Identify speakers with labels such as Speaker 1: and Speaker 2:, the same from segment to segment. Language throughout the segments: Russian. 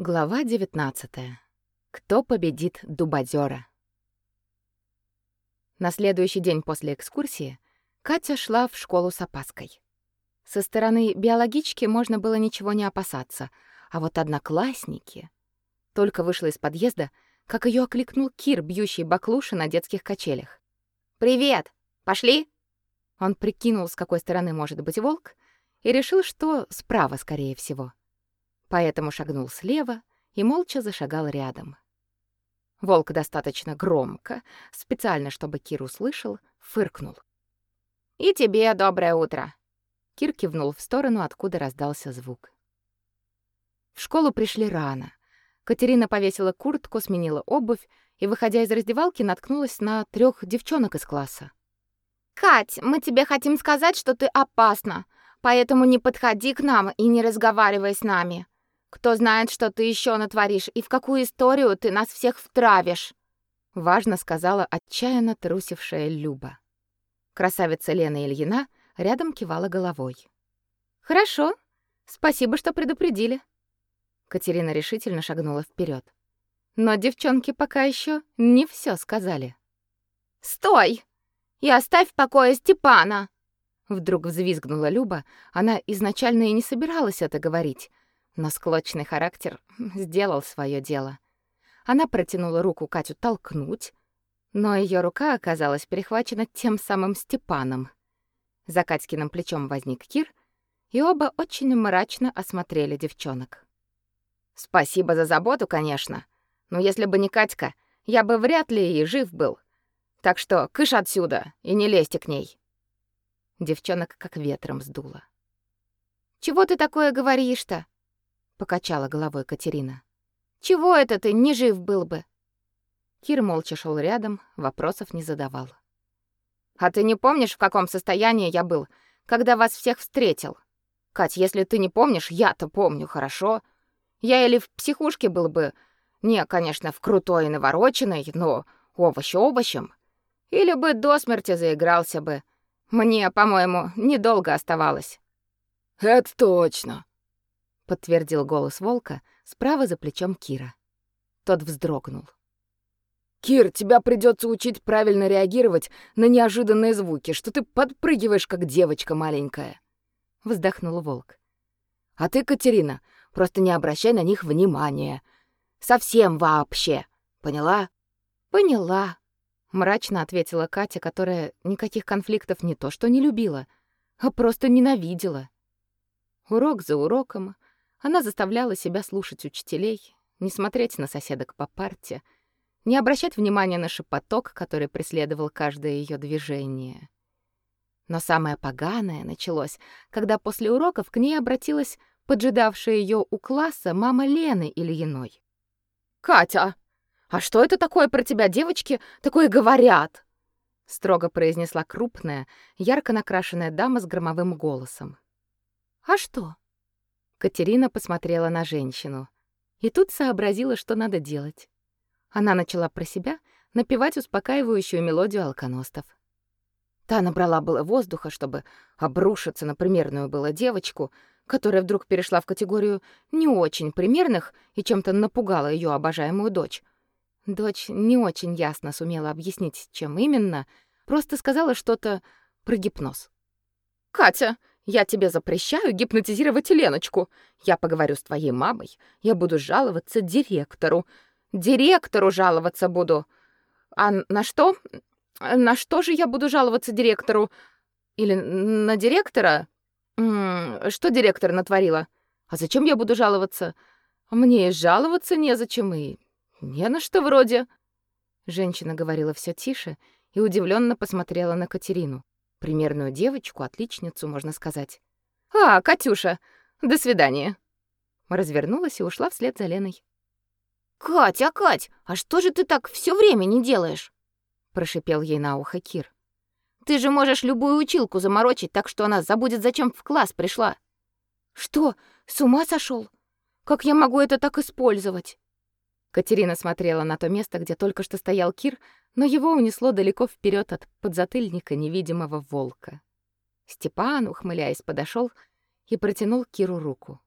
Speaker 1: Глава 19. Кто победит дубодера? На следующий день после экскурсии Катя шла в школу с опаской. Со стороны биологички можно было ничего не опасаться, а вот одноклассники... Только вышла из подъезда, как ее окликнул Кир, бьющий баклуши на детских качелях. «Привет! Пошли?» Он прикинул, с какой стороны может быть волк, и решил, что справа, скорее всего поэтому шагнул слева и молча зашагал рядом. Волк достаточно громко, специально чтобы Кир услышал, фыркнул. «И тебе доброе утро!» Кир кивнул в сторону, откуда раздался звук. В школу пришли рано. Катерина повесила куртку, сменила обувь и, выходя из раздевалки, наткнулась на трех девчонок из класса. «Кать, мы тебе хотим сказать, что ты опасна, поэтому не подходи к нам и не разговаривай с нами. Кто знает, что ты еще натворишь и в какую историю ты нас всех втравишь, важно сказала отчаянно трусившая Люба. Красавица Лена Ильина рядом кивала головой. Хорошо. Спасибо, что предупредили. Катерина решительно шагнула вперед. Но девчонки пока еще не все сказали. Стой! И оставь в покое Степана. Вдруг взвизгнула Люба. Она изначально и не собиралась это говорить, но склочный характер сделал свое дело. Она протянула руку Катю толкнуть, но ее рука оказалась перехвачена тем самым Степаном. За Катькиным плечом возник Кир, и оба очень мрачно осмотрели девчонок. «Спасибо за заботу, конечно, но если бы не Катька, я бы вряд ли и жив был. Так что кыш отсюда и не лезьте к ней». Девчонок как ветром сдуло. «Чего ты такое говоришь-то?» Покачала головой Катерина. Чего это ты не жив был бы? Кир молча шел рядом, вопросов не задавал. А ты не помнишь, в каком состоянии я был, когда вас всех встретил? Кать, если ты не помнишь, я-то помню, хорошо? Я или в психушке был бы, не, конечно, в крутой и навороченной, но овощ овощем, или бы до смерти заигрался бы. Мне, по-моему, недолго оставалось.
Speaker 2: Это точно,
Speaker 1: подтвердил голос волка справа за плечом Кира. Тот вздрогнул.
Speaker 2: Кир, тебя придется учить правильно реагировать на неожиданные звуки, что ты подпрыгиваешь как девочка маленькая, вздохнул волк. А ты, Катерина, просто не обращай на них внимания. Совсем вообще. Поняла?
Speaker 1: Поняла, мрачно ответила Катя, которая никаких конфликтов не то что не любила, а просто ненавидела. Урок за уроком она заставляла себя слушать учителей, не смотреть на соседок по парте, не обращать внимания на шепоток, который преследовал каждое ее движение. Но самое поганое началось, когда после уроков к ней обратилась поджидавшая ее у класса мама Лены Ильиной.
Speaker 2: «Катя, а что это такое про тебя девочки такое говорят?»
Speaker 1: строго произнесла крупная, ярко накрашенная дама с громовым голосом. «А что?» Катерина посмотрела на женщину и тут сообразила, что надо делать. Она начала про себя напевать успокаивающую мелодию алконостов. Та набрала было воздуха, чтобы обрушиться на примерную было девочку, которая вдруг перешла в категорию не очень примерных и чем-то напугала ее обожаемую дочь. Дочь не очень ясно сумела объяснить, чем именно, просто сказала что-то про гипноз.
Speaker 2: «Катя, я тебе запрещаю гипнотизировать Леночку. Я поговорю с твоей мамой. Я буду жаловаться директору. Директору жаловаться буду. А на что? На что же я буду жаловаться директору? Или на директора? Что директор натворила? А зачем я буду жаловаться? Мне и жаловаться незачем и не на что вроде.
Speaker 1: Женщина говорила все тише и удивленно посмотрела на Катерину. Примерную девочку, отличницу, можно сказать.
Speaker 2: «А, Катюша, до свидания!»
Speaker 1: Развернулась и ушла вслед за Леной.
Speaker 3: «Катя, Кать, а что же ты так все время не делаешь?»
Speaker 1: Прошипел ей на ухо Кир.
Speaker 3: «Ты же можешь любую училку заморочить, так что она забудет, зачем в класс пришла».
Speaker 1: «Что, с ума сошел? Как я могу это так использовать?» Катерина смотрела на то место, где только что стоял Кир, но его унесло далеко вперед от подзатыльника невидимого волка. Степан, ухмыляясь, подошел и протянул Киру руку.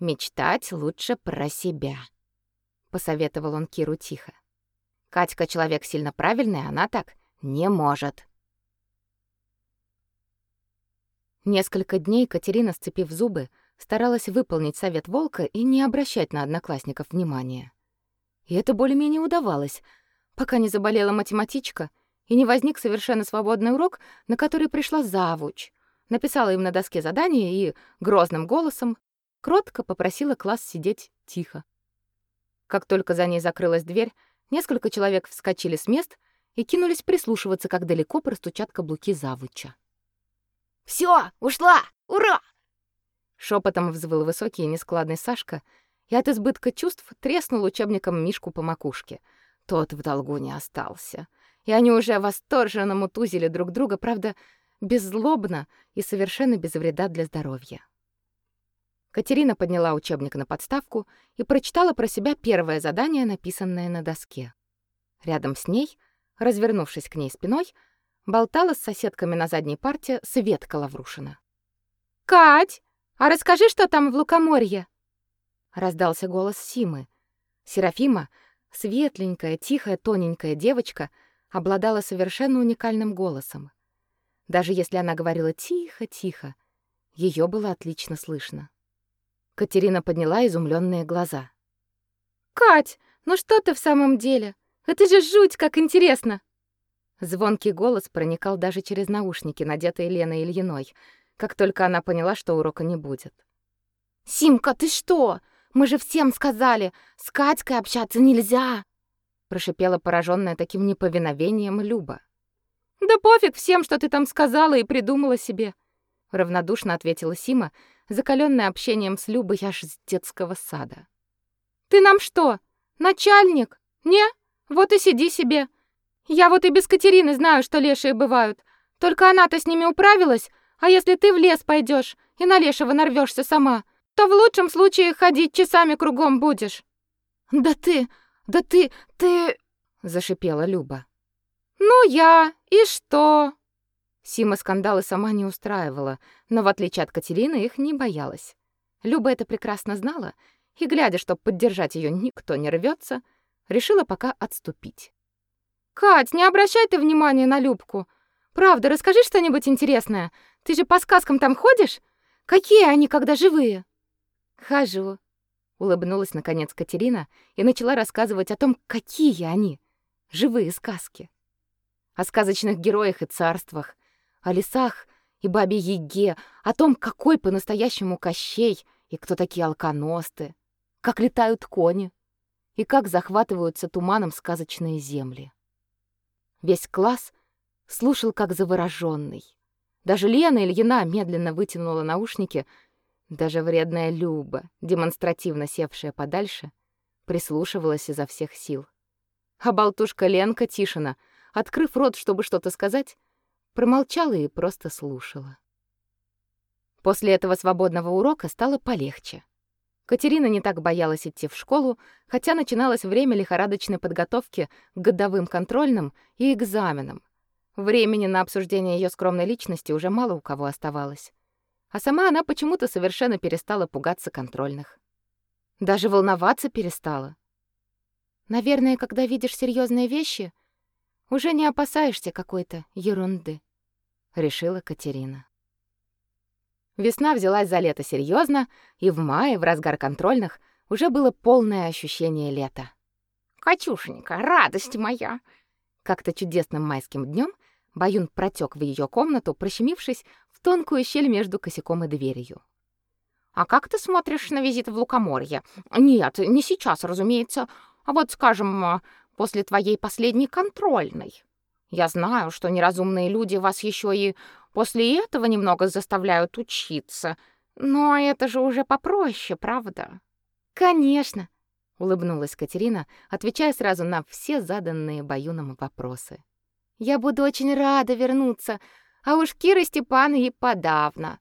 Speaker 1: Мечтать лучше про себя, посоветовал он Киру тихо. Катька человек сильно правильный, она так не может. Несколько дней Катерина, сцепив зубы, старалась выполнить совет волка и не обращать на одноклассников внимания. И это более-менее удавалось, пока не заболела математичка и не возник совершенно свободный урок, на который пришла завуч, написала им на доске задание и грозным голосом кротко попросила класс сидеть тихо. Как только за ней закрылась дверь, несколько человек вскочили с мест и кинулись прислушиваться, как далеко простучат каблуки завуча.
Speaker 3: Все, ушла! Ура!»
Speaker 1: Шепотом взвыл высокий и нескладный Сашка и от избытка чувств треснул учебником Мишку по макушке. Тот в долгу не остался. И они уже восторженно мутузили друг друга, правда, беззлобно и совершенно без вреда для здоровья. Катерина подняла учебник на подставку и прочитала про себя первое задание, написанное на доске. Рядом с ней, развернувшись к ней спиной, болтала с соседками на задней парте Светка Лаврушина.
Speaker 2: «Кать, а расскажи, что там в Лукоморье?»
Speaker 1: Раздался голос Симы. Серафима, светленькая, тихая, тоненькая девочка, обладала совершенно уникальным голосом. Даже если она говорила тихо-тихо, ее было отлично слышно. Катерина подняла изумленные глаза.
Speaker 2: «Кать, ну что ты в самом деле? Это же жуть, как интересно!»
Speaker 1: Звонкий голос проникал даже через наушники, надетые Леной Ильиной, как только она поняла, что урока не будет.
Speaker 3: «Симка, ты что? Мы же всем сказали, с Катькой общаться нельзя!»
Speaker 1: прошипела пораженная таким неповиновением Люба.
Speaker 2: «Да пофиг всем, что ты там сказала и придумала себе!»
Speaker 1: равнодушно ответила Сима, закаленная общением с Любой аж с детского сада.
Speaker 2: «Ты нам что, начальник? Не? Вот и сиди себе!» Я вот и без Катерины знаю, что лешие бывают. Только она-то с ними управилась, а если ты в лес пойдешь и на лешего нарвешься сама, то в лучшем случае ходить часами кругом будешь.
Speaker 3: Да ты, да ты, ты,
Speaker 1: зашипела Люба.
Speaker 2: Ну я, и что?
Speaker 1: Сима скандалы сама не устраивала, но в отличие от Катерины их не боялась. Люба это прекрасно знала и, глядя, что поддержать ее никто не рвется, решила пока отступить.
Speaker 2: Кать, не обращай ты внимания на Любку. Правда, расскажи что-нибудь интересное. Ты же по сказкам там ходишь? Какие они, когда живые?
Speaker 1: Хожу. Улыбнулась наконец Катерина и начала рассказывать о том, какие они живые сказки. О сказочных героях и царствах, о лесах и бабе Еге, о том, какой по-настоящему Кощей и кто такие алконосты, как летают кони и как захватываются туманом сказочные земли. Весь класс слушал как заворожённый. Даже Лена Ильина медленно вытянула наушники, даже вредная Люба, демонстративно севшая подальше, прислушивалась изо всех сил. А болтушка Ленка Тишина, открыв рот, чтобы что-то сказать, промолчала и просто слушала. После этого свободного урока стало полегче. Катерина не так боялась идти в школу, хотя начиналось время лихорадочной подготовки к годовым контрольным и экзаменам. Времени на обсуждение ее скромной личности уже мало у кого оставалось. А сама она почему-то совершенно перестала пугаться контрольных. Даже волноваться перестала. Наверное, когда видишь серьезные вещи, уже не опасаешься какой-то ерунды, решила Катерина. Весна взялась за лето серьезно, и в мае, в разгар контрольных, уже было полное ощущение лета.
Speaker 3: «Катюшенька, радость моя!»
Speaker 1: Как-то чудесным майским днем Баюн протек в ее комнату, прощемившись в тонкую щель между косяком и дверью.
Speaker 3: «А как ты смотришь на визит в Лукоморье? Нет, не сейчас, разумеется, а вот, скажем, после твоей последней контрольной. Я знаю, что неразумные люди вас еще и После этого немного заставляют учиться. Но это же уже попроще, правда?
Speaker 1: Конечно, улыбнулась Катерина, отвечая сразу на все заданные Баюном вопросы. Я буду очень рада вернуться, а уж Кира Степана и подавно.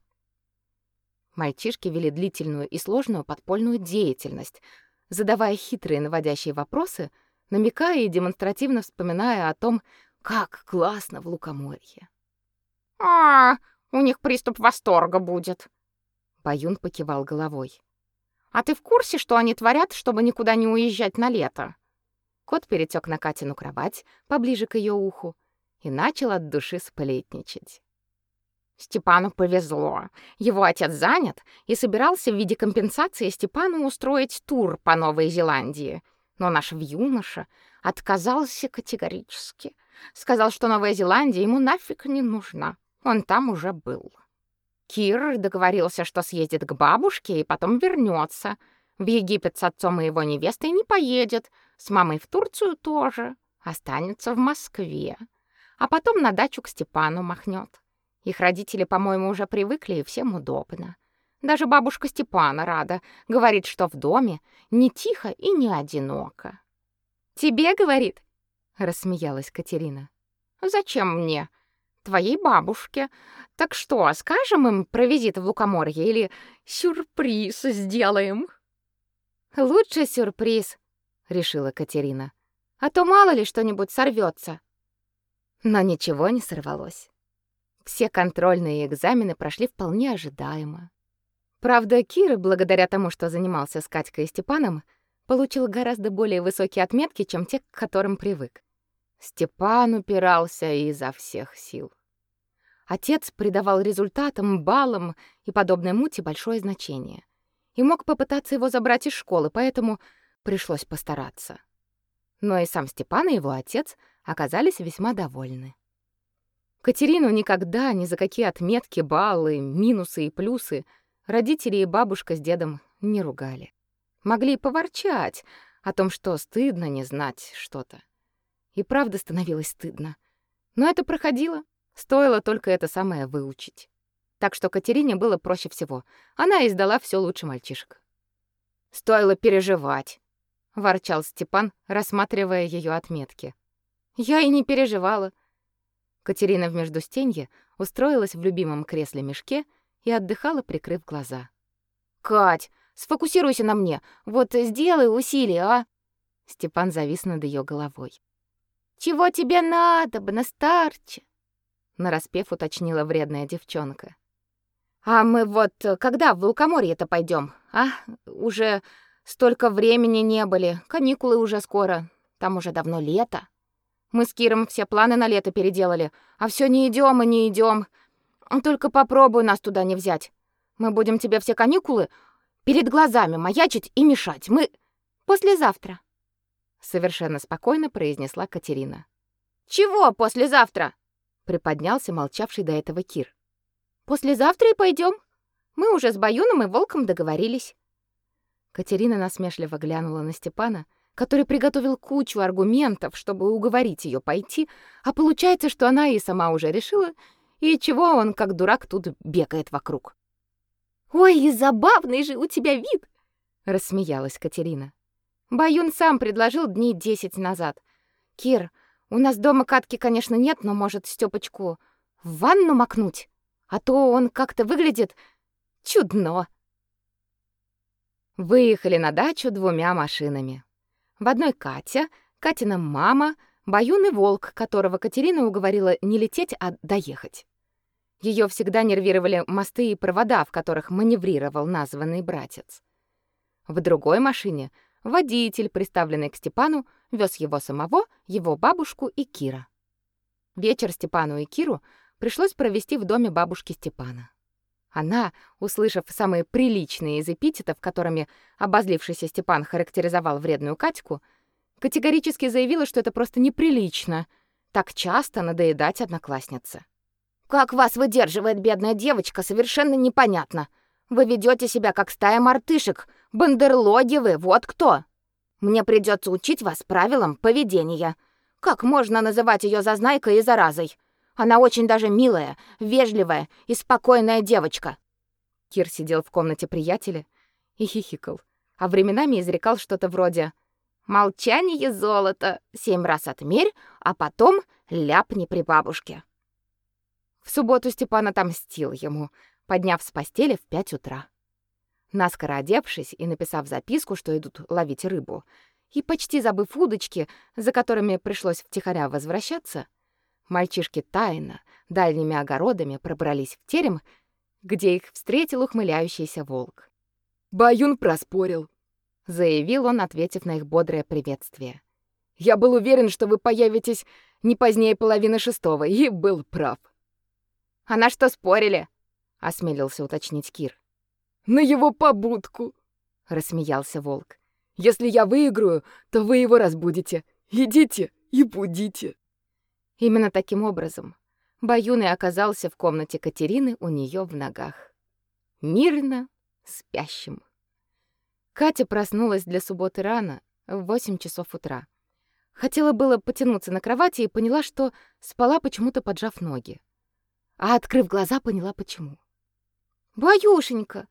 Speaker 1: Мальчишки вели длительную и сложную подпольную деятельность, задавая хитрые наводящие вопросы, намекая и демонстративно вспоминая о том, как классно в Лукоморье.
Speaker 3: А, у них приступ восторга будет.
Speaker 1: Баюн покивал головой.
Speaker 3: А ты в курсе, что они творят, чтобы никуда не уезжать на лето?
Speaker 1: Кот перетек на Катину кровать, поближе к ее уху, и начал от души сплетничать.
Speaker 3: Степану повезло. Его отец занят и собирался в виде компенсации Степану устроить тур по Новой Зеландии. Но наш юноша отказался категорически. Сказал, что Новая Зеландия ему нафиг не нужна. Он там уже был. Кир договорился, что съездит к бабушке и потом вернется. В Египет с отцом и его невестой не поедет, с мамой в Турцию тоже, останется в Москве. А потом на дачу к Степану махнет. Их родители, по-моему, уже привыкли, и всем удобно. Даже бабушка Степана рада, говорит, что в доме не тихо и не одиноко.
Speaker 1: Тебе говорит? рассмеялась Катерина.
Speaker 3: Зачем мне? Твоей бабушке. Так что, скажем им про визит в Лукоморье или сюрприз сделаем?
Speaker 1: Лучше сюрприз, решила Катерина. А то мало ли что-нибудь сорвется. Но ничего не сорвалось. Все контрольные экзамены прошли вполне ожидаемо. Правда, Кира, благодаря тому, что занимался с Катькой и Степаном, получил гораздо более высокие отметки, чем те, к которым привык. Степан упирался изо всех сил. Отец придавал результатам, баллам и подобной мути большое значение и мог попытаться его забрать из школы, поэтому пришлось постараться. Но и сам Степан и его отец оказались весьма довольны. Катерину никогда ни за какие отметки, баллы, минусы и плюсы родители и бабушка с дедом не ругали. Могли поворчать о том, что стыдно не знать что-то. И правда становилось стыдно. Но это проходило, стоило только это самое выучить. Так что Катерине было проще всего. Она издала все лучше мальчишек.
Speaker 3: Стоило переживать,
Speaker 1: ворчал Степан, рассматривая ее отметки.
Speaker 3: Я и не переживала.
Speaker 1: Катерина в междустенье устроилась в любимом кресле-мешке и отдыхала, прикрыв глаза.
Speaker 3: Кать, сфокусируйся на мне. Вот сделай усилие, а?
Speaker 1: Степан завис над ее головой.
Speaker 3: Чего тебе надо, бы на старче?
Speaker 1: нараспев уточнила вредная девчонка.
Speaker 3: А мы вот когда в Лукоморье-то пойдем, а? Уже столько времени не были, каникулы уже скоро, там уже давно лето. Мы с Киром все планы на лето переделали, а все не идем и не идем. Только попробуй нас туда не взять. Мы будем тебе все каникулы перед глазами маячить и мешать. Мы послезавтра,
Speaker 1: совершенно спокойно произнесла Катерина.
Speaker 3: Чего послезавтра?
Speaker 1: приподнялся молчавший до этого Кир.
Speaker 3: Послезавтра и пойдем. Мы уже с Баюном и Волком договорились.
Speaker 1: Катерина насмешливо глянула на Степана, который приготовил кучу аргументов, чтобы уговорить ее пойти, а получается, что она и сама уже решила, и чего он, как дурак, тут бегает вокруг.
Speaker 3: «Ой, и забавный же у тебя вид!»
Speaker 1: — рассмеялась Катерина. Баюн сам предложил дней десять назад. «Кир, у нас дома катки, конечно, нет, но, может, Стёпочку в ванну макнуть?» а то он как-то выглядит чудно. Выехали на дачу двумя машинами. В одной Катя, Катина мама, Баюн и Волк, которого Катерина уговорила не лететь, а доехать. Ее всегда нервировали мосты и провода, в которых маневрировал названный братец. В другой машине водитель, приставленный к Степану, вез его самого, его бабушку и Кира. Вечер Степану и Киру пришлось провести в доме бабушки Степана. Она, услышав самые приличные из эпитетов, которыми обозлившийся Степан характеризовал вредную Катьку, категорически заявила, что это просто неприлично так часто надоедать однокласснице.
Speaker 3: Как вас выдерживает бедная девочка, совершенно непонятно. Вы ведете себя как стая мартышек, бандерлоги вы, вот кто. Мне придется учить вас правилам поведения. Как можно называть ее зазнайкой и заразой? Она очень даже милая, вежливая и спокойная девочка.
Speaker 1: Кир сидел в комнате приятеля и хихикал, а временами изрекал что-то вроде «Молчание золото, семь раз отмерь, а потом ляпни при бабушке». В субботу Степан отомстил ему, подняв с постели в пять утра. Наскоро одевшись и написав записку, что идут ловить рыбу, и почти забыв удочки, за которыми пришлось втихаря возвращаться, Мальчишки тайно, дальними огородами пробрались в терем, где их встретил ухмыляющийся волк.
Speaker 2: Баюн проспорил, заявил он, ответив на их бодрое приветствие. Я был уверен, что вы появитесь не позднее половины шестого, и был прав.
Speaker 3: А на что спорили? осмелился уточнить Кир.
Speaker 2: На его побудку, рассмеялся волк. Если я выиграю, то вы его разбудите. Идите и будите.
Speaker 1: Именно таким образом Баюн и оказался в комнате Катерины у нее в ногах. Мирно спящим. Катя проснулась для субботы рано, в 8 часов утра. Хотела было потянуться на кровати и поняла, что спала почему-то поджав ноги. А открыв глаза, поняла почему. «Баюшенька,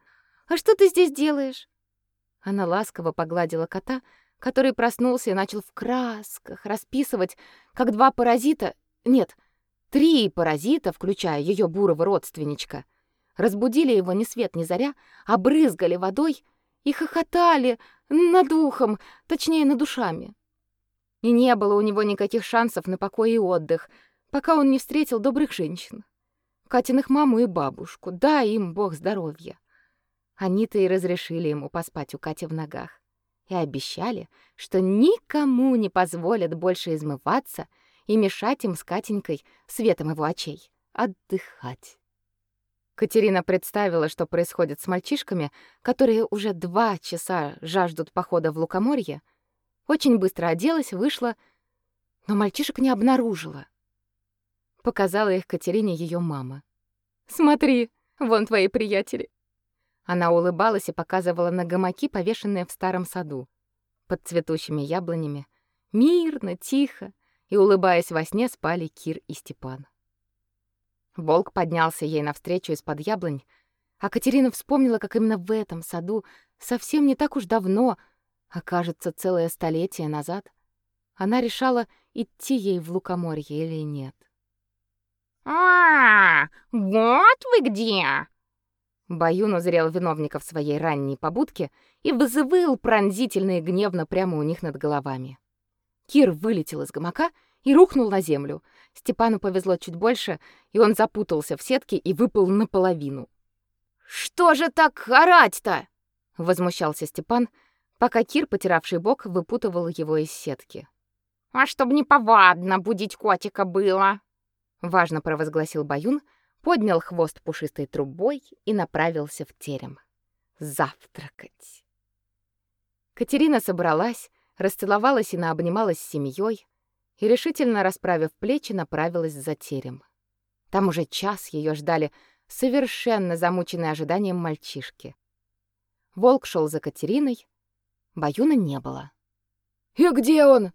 Speaker 1: а что ты здесь делаешь?» Она ласково погладила кота, который проснулся и начал в красках расписывать, как два паразита, нет, три паразита, включая ее бурого родственничка, разбудили его ни свет ни заря, обрызгали водой и хохотали над ухом, точнее, над душами. И не было у него никаких шансов на покой и отдых, пока он не встретил добрых женщин. Катиных маму и бабушку, да им бог здоровья. Они-то и разрешили ему поспать у Кати в ногах. И обещали, что никому не позволят больше измываться и мешать им с Катенькой, светом его очей, отдыхать. Катерина представила, что происходит с мальчишками, которые уже два часа жаждут похода в лукоморье, очень быстро оделась, вышла, но мальчишек не обнаружила. Показала их Катерине ее мама. «Смотри, вон твои приятели». Она улыбалась и показывала на гамаки, повешенные в старом саду, под цветущими яблонями. Мирно, тихо, и, улыбаясь во сне, спали Кир и Степан. Волк поднялся ей навстречу из-под яблонь, а Катерина вспомнила, как именно в этом саду совсем не так уж давно, а кажется, целое столетие назад, она решала, идти ей в лукоморье или нет.
Speaker 3: «А, вот вы где!»
Speaker 1: Баюн узрел виновников своей ранней побудки и вызывал пронзительно и гневно прямо у них над головами. Кир вылетел из гамака и рухнул на землю. Степану повезло чуть больше, и он запутался в сетке и выпал наполовину.
Speaker 3: «Что же так орать-то?»
Speaker 1: — возмущался Степан, пока Кир, потиравший бок, выпутывал его из сетки.
Speaker 3: «А чтоб не повадно будить котика было!»
Speaker 1: важно провозгласил Баюн, поднял хвост пушистой трубой и направился в терем. Завтракать. Катерина собралась, расцеловалась и наобнималась с семьей и решительно расправив плечи, направилась за терем. Там уже час ее ждали совершенно замученные ожиданием мальчишки. Волк шел за Катериной, Баюна не было.
Speaker 2: «И где он?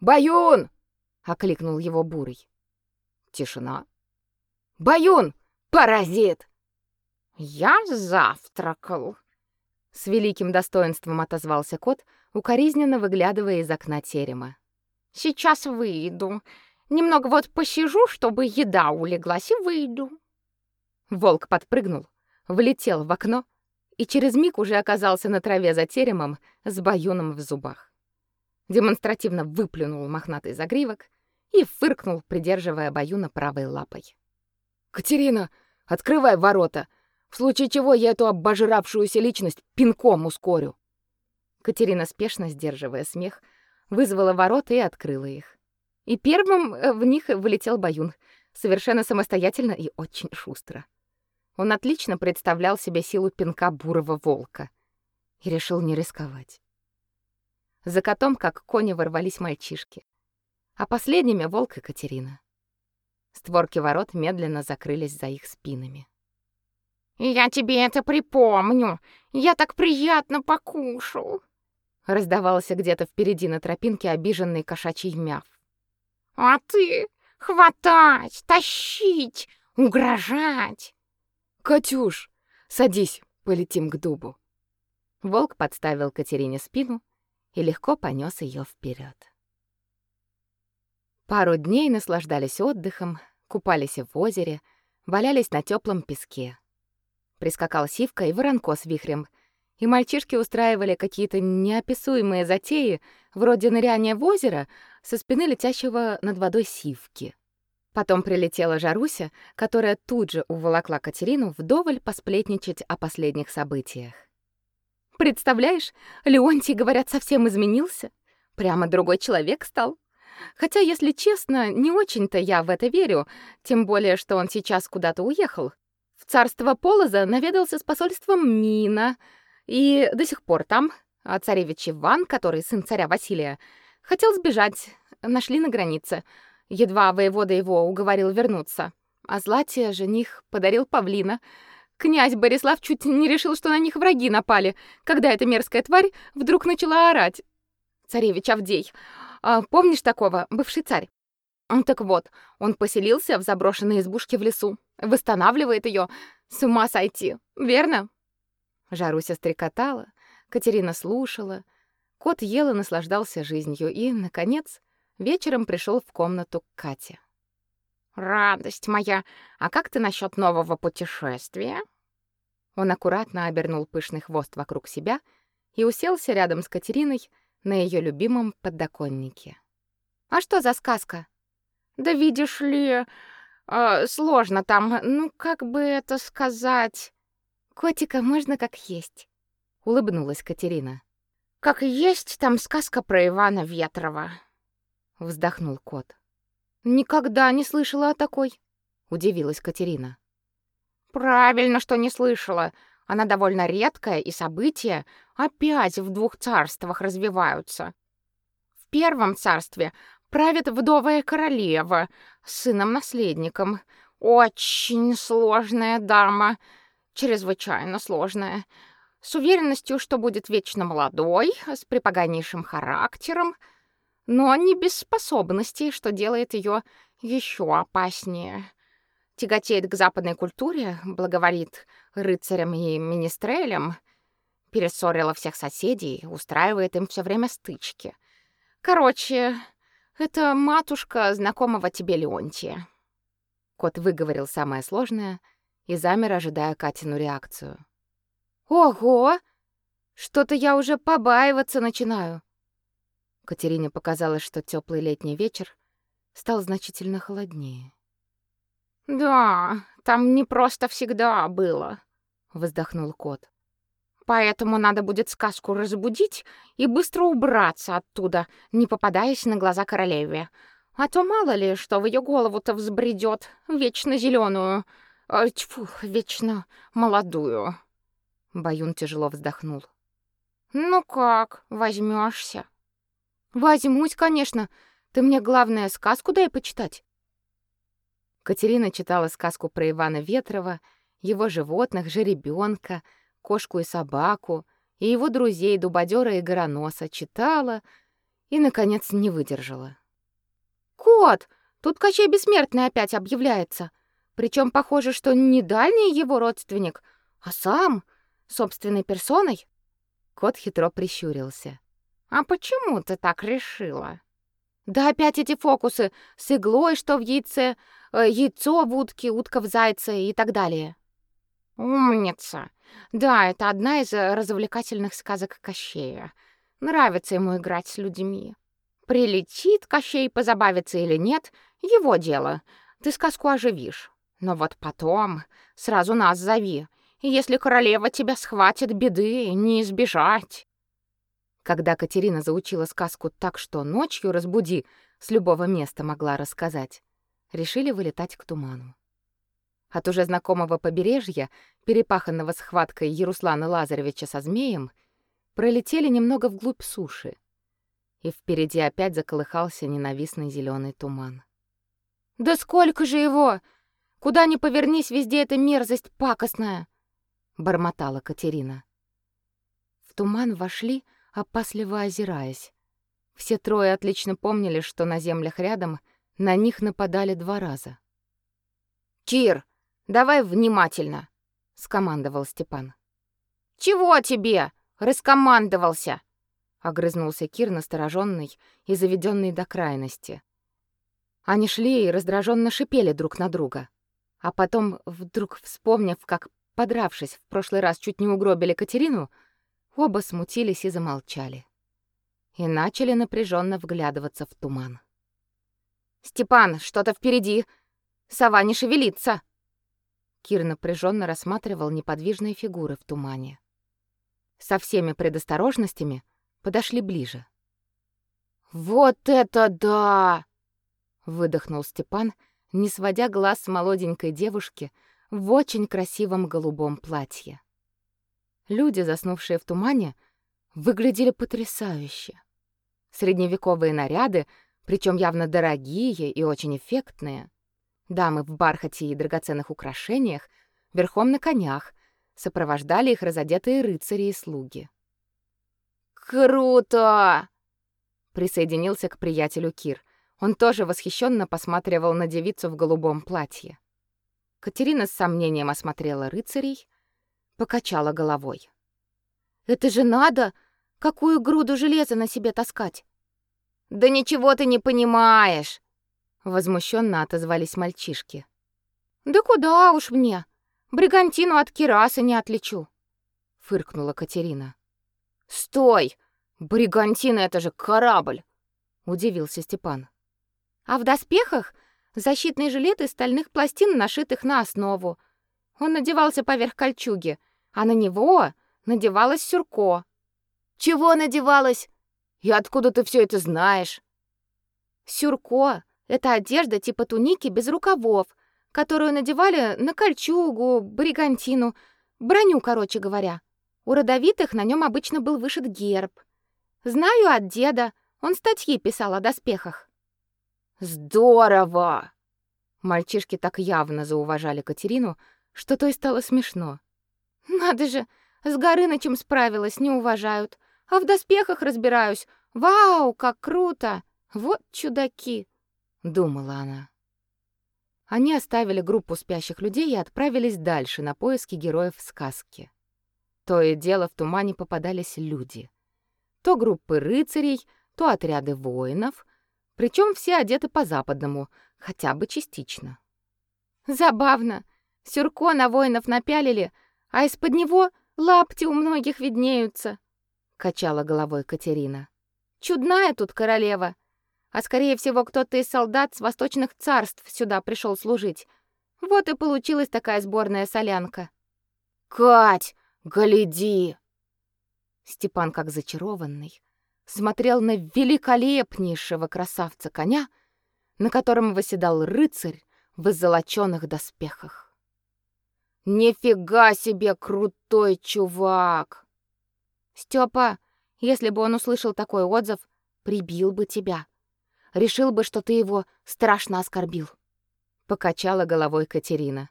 Speaker 2: Баюн!» — окликнул его Бурый.
Speaker 1: Тишина.
Speaker 2: «Баюн! Паразит!»
Speaker 3: «Я завтракал!»
Speaker 1: С великим достоинством отозвался кот, укоризненно выглядывая из окна терема.
Speaker 3: «Сейчас выйду. Немного вот посижу, чтобы еда улеглась, и выйду».
Speaker 1: Волк подпрыгнул, влетел в окно и через миг уже оказался на траве за теремом с баюном в зубах. Демонстративно выплюнул мохнатый загривок, и фыркнул, придерживая Баюна правой лапой.
Speaker 2: «Катерина, открывай ворота, в случае чего я эту обожравшуюся личность пинком ускорю».
Speaker 1: Катерина, спешно сдерживая смех, вызвала ворота и открыла их. И первым э, в них вылетел Баюн, совершенно самостоятельно и очень шустро. Он отлично представлял себе силу пинка бурого волка и решил не рисковать. За котом, как кони, ворвались мальчишки а последними волк и Катерина. Створки ворот медленно закрылись за их спинами.
Speaker 3: «Я тебе это припомню. Я так приятно покушал!»
Speaker 1: Раздавался где-то впереди на тропинке обиженный кошачий мяв.
Speaker 3: «А ты хватать, тащить, угрожать!»
Speaker 2: «Катюш, садись, полетим к дубу!»
Speaker 1: Волк подставил Катерине спину и легко понес ее вперед. Пару дней наслаждались отдыхом, купались в озере, валялись на теплом песке. Прискакал Сивка и Воронко с вихрем, и мальчишки устраивали какие-то неописуемые затеи, вроде ныряния в озеро со спины летящего над водой Сивки. Потом прилетела Жаруся, которая тут же уволокла Катерину вдоволь посплетничать о последних событиях. Представляешь, Леонтий, говорят, совсем изменился. Прямо другой человек стал. Хотя, если честно, не очень-то я в это верю, тем более, что он сейчас куда-то уехал. В царство Полоза наведался с посольством Мина, и до сих пор там, а царевич Иван, который сын царя Василия, хотел сбежать, нашли на границе. Едва воевода его уговорил вернуться. А Злате жених подарил павлина. Князь Борислав чуть не решил, что на них враги напали, когда эта мерзкая тварь вдруг начала орать. Царевич Авдей. А, помнишь такого, бывший царь? Так вот, он поселился в заброшенной избушке в лесу, восстанавливает ее. С ума сойти, верно? Жаруся стрекотала, Катерина слушала, кот ел и наслаждался жизнью, и, наконец, вечером пришел в комнату к Кате.
Speaker 3: «Радость моя, а как ты насчет нового путешествия?»
Speaker 1: Он аккуратно обернул пышный хвост вокруг себя и уселся рядом с Катериной на ее любимом подоконнике. «А что за сказка?»
Speaker 3: «Да видишь ли, э, сложно там, ну, как бы это сказать...»
Speaker 1: «Котика можно как есть», — улыбнулась Катерина.
Speaker 3: «Как есть там сказка про Ивана Ветрова», —
Speaker 1: вздохнул кот. «Никогда не слышала о такой», — удивилась Катерина.
Speaker 3: «Правильно, что не слышала. Она довольно редкая, и события опять в двух царствах развиваются. В первом царстве правит вдовая королева с сыном-наследником. Очень сложная дама, чрезвычайно сложная, с уверенностью, что будет вечно молодой, с припоганейшим характером, но не без способностей, что делает ее еще опаснее. Тяготеет к западной культуре, благоворит рыцарям и министрелям, перессорила всех соседей, устраивает им все время стычки. Короче, это матушка знакомого тебе Леонтия.
Speaker 1: Кот выговорил самое сложное — и замер, ожидая Катину реакцию.
Speaker 3: «Ого! Что-то я уже побаиваться начинаю!»
Speaker 1: Катерине показалось, что теплый летний вечер стал значительно холоднее.
Speaker 3: «Да, там не просто всегда было», —
Speaker 1: вздохнул кот.
Speaker 3: «Поэтому надо будет сказку разбудить и быстро убраться оттуда, не попадаясь на глаза королеве. А то мало ли, что в ее голову-то взбредет, вечно зеленую. А, тьфу, вечно молодую.
Speaker 1: Баюн тяжело вздохнул.
Speaker 3: Ну как, возьмешься?
Speaker 1: Возьмусь, конечно. Ты мне главное сказку дай почитать. Катерина читала сказку про Ивана Ветрова, его животных, жеребенка, кошку и собаку, и его друзей Дубодера и Гороноса, читала и наконец не выдержала.
Speaker 3: Кот, тут Кощей Бессмертный опять объявляется. Причем похоже, что не дальний его родственник, а сам, собственной персоной.
Speaker 1: Кот хитро прищурился.
Speaker 3: А почему ты так решила?
Speaker 1: Да опять эти фокусы с иглой, что в яйце, э, яйцо в утке, утка в зайце и так далее.
Speaker 3: Умница. Да, это одна из развлекательных сказок Кощея. Нравится ему играть с людьми. Прилетит Кощей позабавиться или нет, его дело. Ты сказку оживишь. Но вот потом сразу нас зови. И если королева тебя схватит, беды не избежать.
Speaker 1: Когда Катерина заучила сказку так, что ночью разбуди, с любого места могла рассказать, решили вылетать к туману. От уже знакомого побережья, перепаханного схваткой Яруслана Лазаревича со змеем, пролетели немного вглубь суши, и впереди опять заколыхался ненавистный зеленый туман.
Speaker 3: «Да сколько же его! Куда ни повернись, везде эта мерзость пакостная, бормотала Катерина.
Speaker 1: В туман вошли, опасливо озираясь. Все трое отлично помнили, что на землях рядом на них нападали два раза.
Speaker 3: Кир, давай внимательно, скомандовал Степан. Чего тебе? Раскомандовался,
Speaker 1: огрызнулся Кир, настороженный и заведенный до крайности. Они шли и раздраженно шипели друг на друга. А потом, вдруг вспомнив, как, подравшись, в прошлый раз чуть не угробили Катерину, оба смутились и замолчали. И начали напряженно вглядываться в туман.
Speaker 3: «Степан, что-то впереди! Сова не шевелится!»
Speaker 1: Кир напряженно рассматривал неподвижные фигуры в тумане. со всеми предосторожностями подошли ближе.
Speaker 2: «Вот это да!»
Speaker 1: — выдохнул Степан, не сводя глаз с молоденькой девушки в очень красивом голубом платье. Люди, заснувшие в тумане, выглядели потрясающе. Средневековые наряды, причем явно дорогие и очень эффектные. Дамы в бархате и драгоценных украшениях, верхом на конях, сопровождали их разодетые рыцари и слуги.
Speaker 2: «Круто!»
Speaker 1: Присоединился к приятелю Кир. Он тоже восхищенно посматривал на девицу в голубом платье. Катерина с сомнением осмотрела рыцарей, покачала головой.
Speaker 3: «Это же надо! Какую груду железа на себе таскать!»
Speaker 2: «Да ничего ты не понимаешь!»
Speaker 1: Возмущенно отозвались мальчишки.
Speaker 3: «Да куда уж мне! Бригантину от кирасы не отличу!»
Speaker 1: Фыркнула Катерина.
Speaker 2: «Стой! Бригантина — это же корабль!»
Speaker 1: Удивился Степан.
Speaker 3: «А в доспехах защитный жилет из стальных пластин, нашитых на основу. Он надевался поверх кольчуги, а на него надевалось сюрко.
Speaker 2: Чего надевалось? И откуда ты все это знаешь?
Speaker 3: Сюрко — это одежда типа туники без рукавов, которую надевали на кольчугу, бригантину, броню, короче говоря. У родовитых на нем обычно был вышит герб. Знаю от деда, он статьи писал о доспехах.
Speaker 2: Здорово!
Speaker 1: Мальчишки так явно зауважали Катерину, что то и стало смешно.
Speaker 3: Надо же, с горы на чем справилась, не уважают. А в доспехах разбираюсь. Вау, как круто! Вот чудаки, думала она.
Speaker 1: Они оставили группу спящих людей и отправились дальше на поиски героев сказки. То и дело в тумане попадались люди. То группы рыцарей, то отряды воинов, причем все одеты по-западному, хотя бы частично.
Speaker 3: Забавно. Сюрко на воинов напялили, а из-под него лапти у многих виднеются, качала головой Катерина. Чудная тут королева. А скорее всего, кто-то из солдат с восточных царств сюда пришел служить. Вот и получилась такая сборная солянка.
Speaker 2: Кать, гляди.
Speaker 1: Степан, как зачарованный, смотрел на великолепнейшего красавца коня, на котором восседал рыцарь в золочёных доспехах.
Speaker 2: Нифига себе крутой чувак.
Speaker 3: Степа, если бы он услышал такой отзыв, прибил бы тебя. Решил бы, что ты его страшно оскорбил.
Speaker 1: Покачала головой Катерина.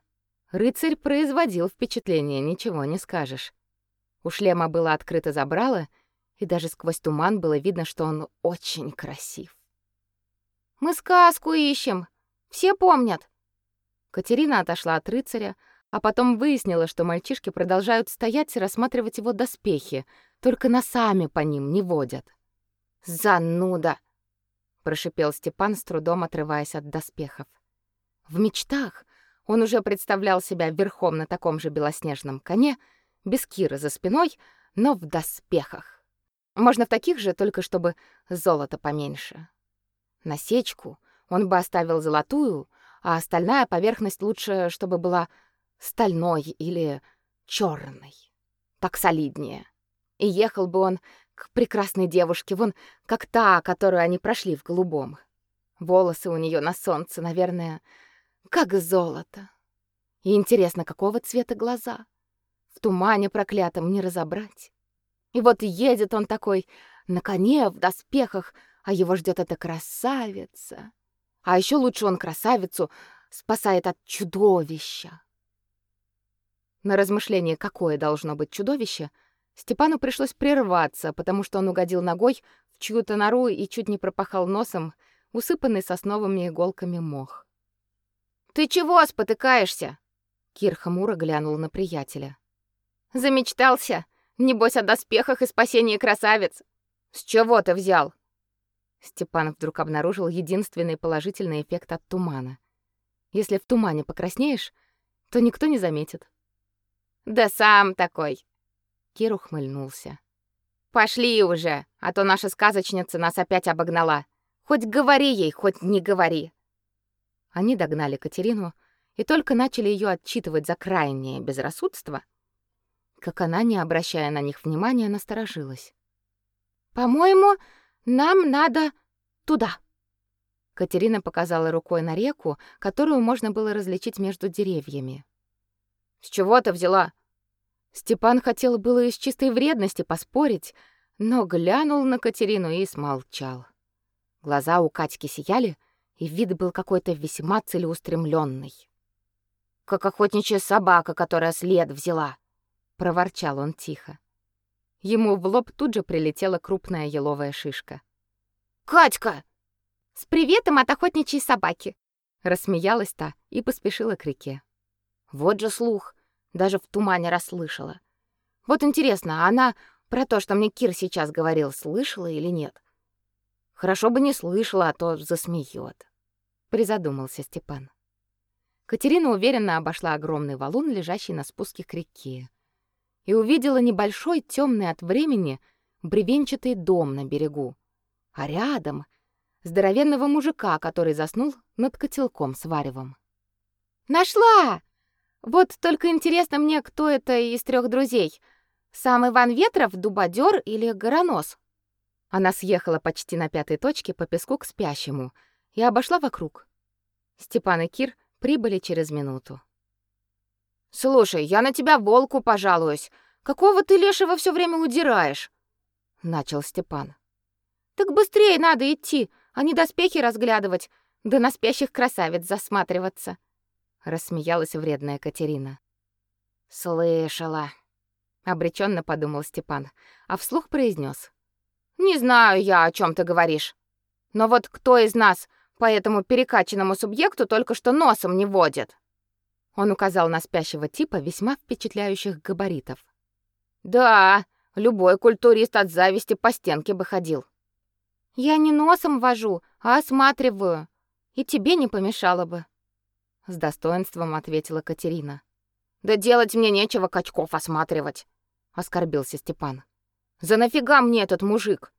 Speaker 1: Рыцарь производил впечатление, ничего не скажешь. У шлема было открыто забрало, и даже сквозь туман было видно, что он очень красив.
Speaker 3: Мы сказку ищем. Все помнят.
Speaker 1: Катерина отошла от рыцаря, а потом выяснила, что мальчишки продолжают стоять и рассматривать его доспехи, только носами по ним не водят.
Speaker 2: «Зануда!»
Speaker 1: — прошипел Степан, с трудом отрываясь от доспехов. В мечтах он уже представлял себя верхом на таком же белоснежном коне, без Киры за спиной, но в доспехах. Можно в таких же, только чтобы золото поменьше. Насечку он бы оставил золотую, а остальная поверхность лучше, чтобы была стальной или черной. Так солиднее. И ехал бы он к прекрасной девушке, вон как та, которую они прошли в голубом. Волосы у нее на солнце, наверное, как золото. И интересно, какого цвета глаза? В тумане проклятом не разобрать. И вот едет он такой на коне в доспехах, а его ждет эта красавица. А еще лучше он красавицу спасает от чудовища. На размышление, какое должно быть чудовище, Степану пришлось прерваться, потому что он угодил ногой в чью-то нору и чуть не пропахал носом усыпанный сосновыми иголками мох.
Speaker 2: «Ты чего спотыкаешься?»
Speaker 1: Кир хмуро глянул на приятеля.
Speaker 2: «Замечтался? Небось о доспехах и спасении красавиц. С чего ты взял?»
Speaker 1: Степан вдруг обнаружил единственный положительный эффект от тумана. Если в тумане покраснеешь, то никто не заметит.
Speaker 2: Да сам такой.
Speaker 1: Кир ухмыльнулся.
Speaker 2: Пошли уже, а то наша сказочница нас опять обогнала. Хоть говори ей, хоть не говори.
Speaker 1: Они догнали Катерину и только начали ее отчитывать за крайнее безрассудство, как она, не обращая на них внимания, насторожилась.
Speaker 3: «По-моему, нам надо туда».
Speaker 1: Катерина показала рукой на реку, которую можно было различить между деревьями.
Speaker 2: «С чего ты взяла?»
Speaker 1: Степан хотел было из чистой вредности поспорить, но глянул на Катерину и смолчал. Глаза у Катьки сияли, и вид был какой-то весьма целеустремленный.
Speaker 2: «Как охотничья собака, которая след взяла», —
Speaker 1: проворчал он тихо. Ему в лоб тут же прилетела крупная еловая шишка.
Speaker 2: «Катька!»
Speaker 3: «С приветом от охотничьей собаки!»
Speaker 1: Рассмеялась та и поспешила к реке.
Speaker 2: Вот же слух, даже в тумане расслышала. Вот интересно, она про то, что мне Кир сейчас говорил, слышала или нет? Хорошо бы не слышала, а то засмеет.
Speaker 1: Призадумался Степан. Катерина уверенно обошла огромный валун, лежащий на спуске к реке, и увидела небольшой, темный от времени, бревенчатый дом на берегу, а рядом здоровенного мужика, который заснул над котелком с варевом.
Speaker 3: «Нашла! Вот только интересно мне, кто это из трех друзей. Сам Иван Ветров, Дубодер или Горонос?»
Speaker 1: Она съехала почти на пятой точке по песку к спящему и обошла вокруг. Степан и Кир прибыли через минуту.
Speaker 2: «Слушай, я на тебя волку пожалуюсь. Какого ты лешего все время удираешь?» — начал Степан.
Speaker 3: «Так быстрее надо идти, а не доспехи разглядывать, да на спящих красавиц засматриваться», —
Speaker 1: рассмеялась вредная Катерина.
Speaker 2: «Слышала», —
Speaker 1: обреченно подумал Степан, а вслух произнес:
Speaker 2: «Не знаю я, о чем ты говоришь. Но вот кто из нас по этому перекачанному субъекту только что носом не водит.
Speaker 1: Он указал на спящего типа весьма впечатляющих габаритов.
Speaker 2: Да, любой культурист от зависти по стенке бы ходил.
Speaker 3: Я не носом вожу, а осматриваю. И тебе не помешало бы,
Speaker 1: с достоинством ответила Катерина.
Speaker 2: Да делать мне нечего качков осматривать, оскорбился Степан. За нафига мне этот мужик?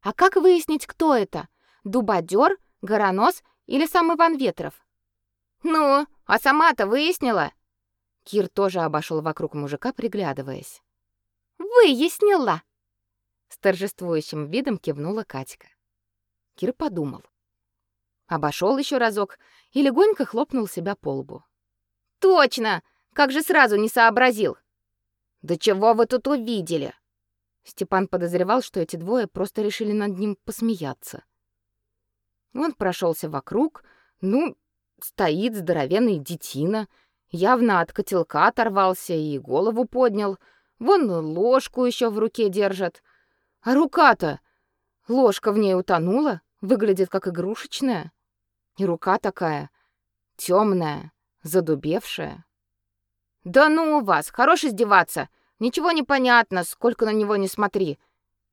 Speaker 3: А как выяснить, кто это? Дубодер Горонос или сам Иван Ветров?
Speaker 2: Ну, а сама-то выяснила?
Speaker 1: Кир тоже обошел вокруг мужика, приглядываясь.
Speaker 3: Выяснила.
Speaker 1: С торжествующим видом кивнула Катька. Кир подумал. Обошел еще разок и легонько хлопнул себя по лбу.
Speaker 2: Точно! Как же сразу не сообразил? Да чего вы тут увидели?
Speaker 1: Степан подозревал, что эти двое просто решили над ним посмеяться. Он прошелся вокруг, ну, стоит здоровенный детина, явно от котелка оторвался и голову поднял. Вон ложку еще в руке держит. А рука-то, ложка в ней утонула, выглядит как игрушечная. И рука такая темная, задубевшая.
Speaker 2: Да ну у вас, хорош издеваться. Ничего не понятно, сколько на него не смотри.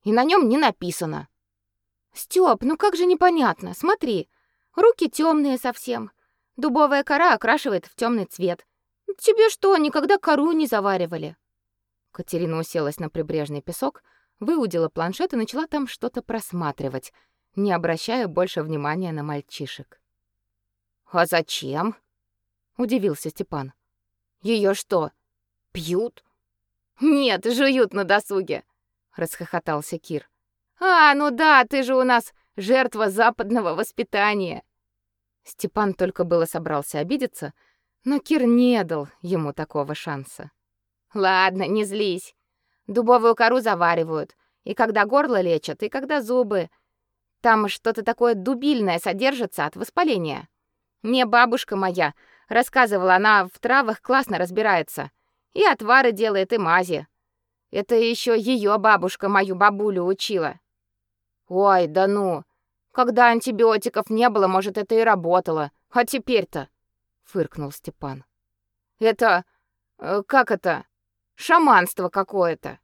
Speaker 2: И на нем не написано.
Speaker 3: Стёп, ну как же непонятно? Смотри. Руки темные совсем. Дубовая кора окрашивает в темный цвет. Тебе что, никогда кору не заваривали?
Speaker 1: Катерина уселась на прибрежный песок, выудила планшет и начала там что-то просматривать, не обращая больше внимания на мальчишек.
Speaker 2: А зачем?
Speaker 1: удивился Степан.
Speaker 2: Ее что, пьют? Нет, жуют на досуге, расхохотался Кир. А, ну да, ты же у нас жертва западного воспитания.
Speaker 1: Степан только было собрался обидеться, но Кир не дал ему такого шанса.
Speaker 2: Ладно, не злись. Дубовую кору заваривают, и когда горло лечат, и когда зубы. Там что-то такое дубильное содержится от воспаления. Мне бабушка моя рассказывала, она в травах классно разбирается. И отвары делает, и мази. Это еще ее бабушка мою бабулю учила. Ой, да ну. Когда антибиотиков не было, может, это и работало. А теперь-то, фыркнул Степан. Это э, как это? Шаманство какое-то.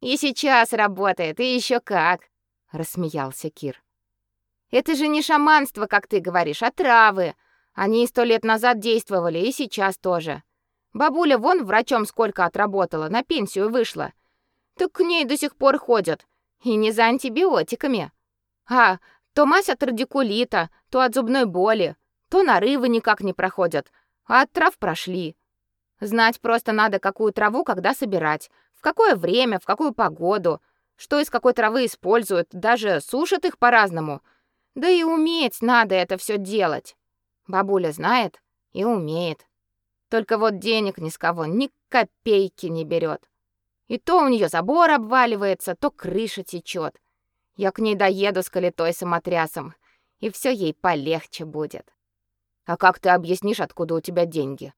Speaker 2: И сейчас работает, и еще как, рассмеялся Кир. Это же не шаманство, как ты говоришь, а травы. Они сто лет назад действовали, и сейчас тоже. Бабуля вон врачом сколько отработала, на пенсию вышла. Так к ней до сих пор ходят. И не за антибиотиками. А то мазь от радикулита, то от зубной боли, то нарывы никак не проходят, а от трав прошли.
Speaker 3: Знать просто надо, какую траву когда собирать, в какое время, в какую погоду, что из какой травы используют, даже сушат их по-разному. Да и уметь надо это все делать. Бабуля знает и умеет. Только вот денег ни с кого ни копейки не берет. И то у нее забор обваливается, то крыша течет. Я к ней доеду с калитой самотрясом, и все ей полегче будет. А как ты объяснишь, откуда у тебя деньги?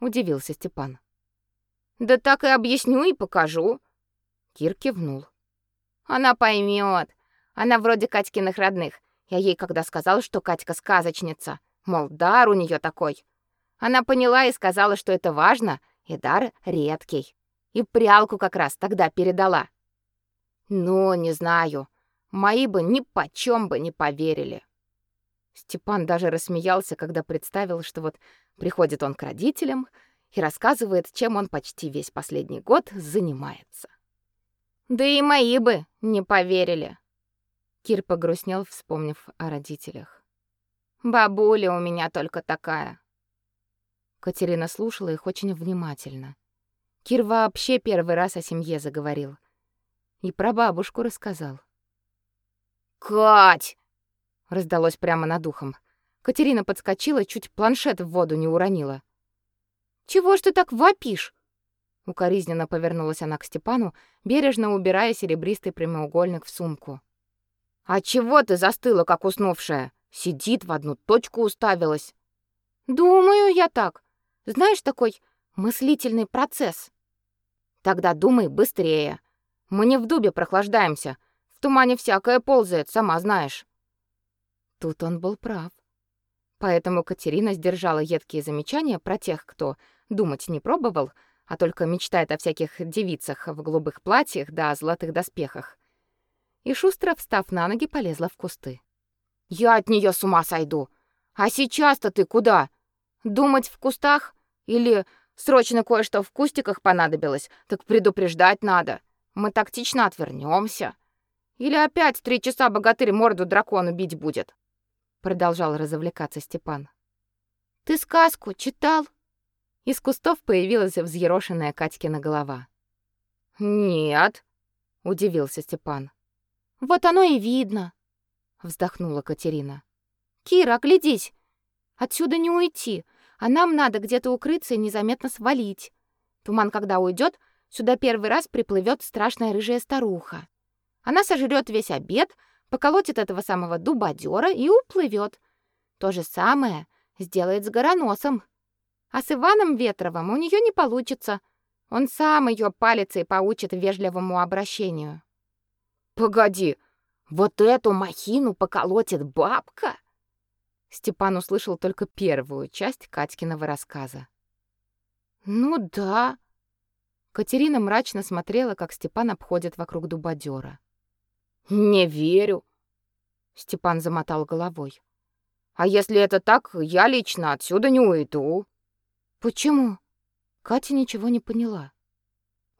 Speaker 3: удивился Степан. Да так и объясню и покажу. Кир кивнул. Она поймет. Она вроде Катькиных родных. Я ей когда сказал, что Катька сказочница, мол, дар у нее такой. Она поняла и сказала, что это важно, и дар редкий. И прялку как раз тогда передала. Ну, не знаю. Мои бы ни почем бы не поверили. Степан даже рассмеялся, когда представил, что вот приходит он к родителям и рассказывает, чем он почти весь последний год занимается. Да и мои бы не поверили. Кир погрустнел, вспомнив о родителях. Бабуля у меня только такая. Катерина слушала их очень внимательно. Кир вообще первый раз о семье заговорил. И про бабушку рассказал. «Кать!» раздалось прямо над ухом. Катерина подскочила, чуть планшет в воду не уронила. Чего ж ты так вопишь? Укоризненно повернулась она к Степану, бережно убирая серебристый прямоугольник в сумку. А чего ты застыла, как уснувшая? Сидит в одну точку уставилась. Думаю я так. Знаешь, такой мыслительный процесс. Тогда думай быстрее. Мы не в дубе прохлаждаемся. В тумане всякое ползает, сама знаешь. Тут он был прав. Поэтому Катерина сдержала едкие замечания про тех, кто думать не пробовал, а только мечтает о всяких девицах в голубых платьях да золотых доспехах. И шустро, встав на ноги, полезла в кусты. «Я от нее с ума сойду! А сейчас-то ты куда? Думать в кустах? Или срочно кое-что в кустиках понадобилось, так предупреждать надо. Мы тактично отвернемся. Или опять три часа богатырь морду дракону бить будет?» продолжал развлекаться Степан. Ты сказку читал? Из кустов появилась взъерошенная Катькина голова. Нет, удивился Степан. Вот оно и видно, вздохнула Катерина. Кира, оглядись. Отсюда не уйти, а нам надо где-то укрыться и незаметно свалить. Туман когда уйдет, сюда первый раз приплывет страшная рыжая старуха. Она сожрет весь обед, поколотит этого самого дубодера и уплывет. То же самое сделает с Гороносом. А с Иваном Ветровым у нее не получится. Он сам ее палицей поучит вежливому обращению. Погоди, вот эту махину поколотит бабка? Степан услышал только первую часть Катькиного рассказа. Ну да. Катерина мрачно смотрела, как Степан обходит вокруг дубодера. Не верю. Степан замотал головой. А если это так, я лично отсюда не уйду. Почему? Катя ничего не поняла.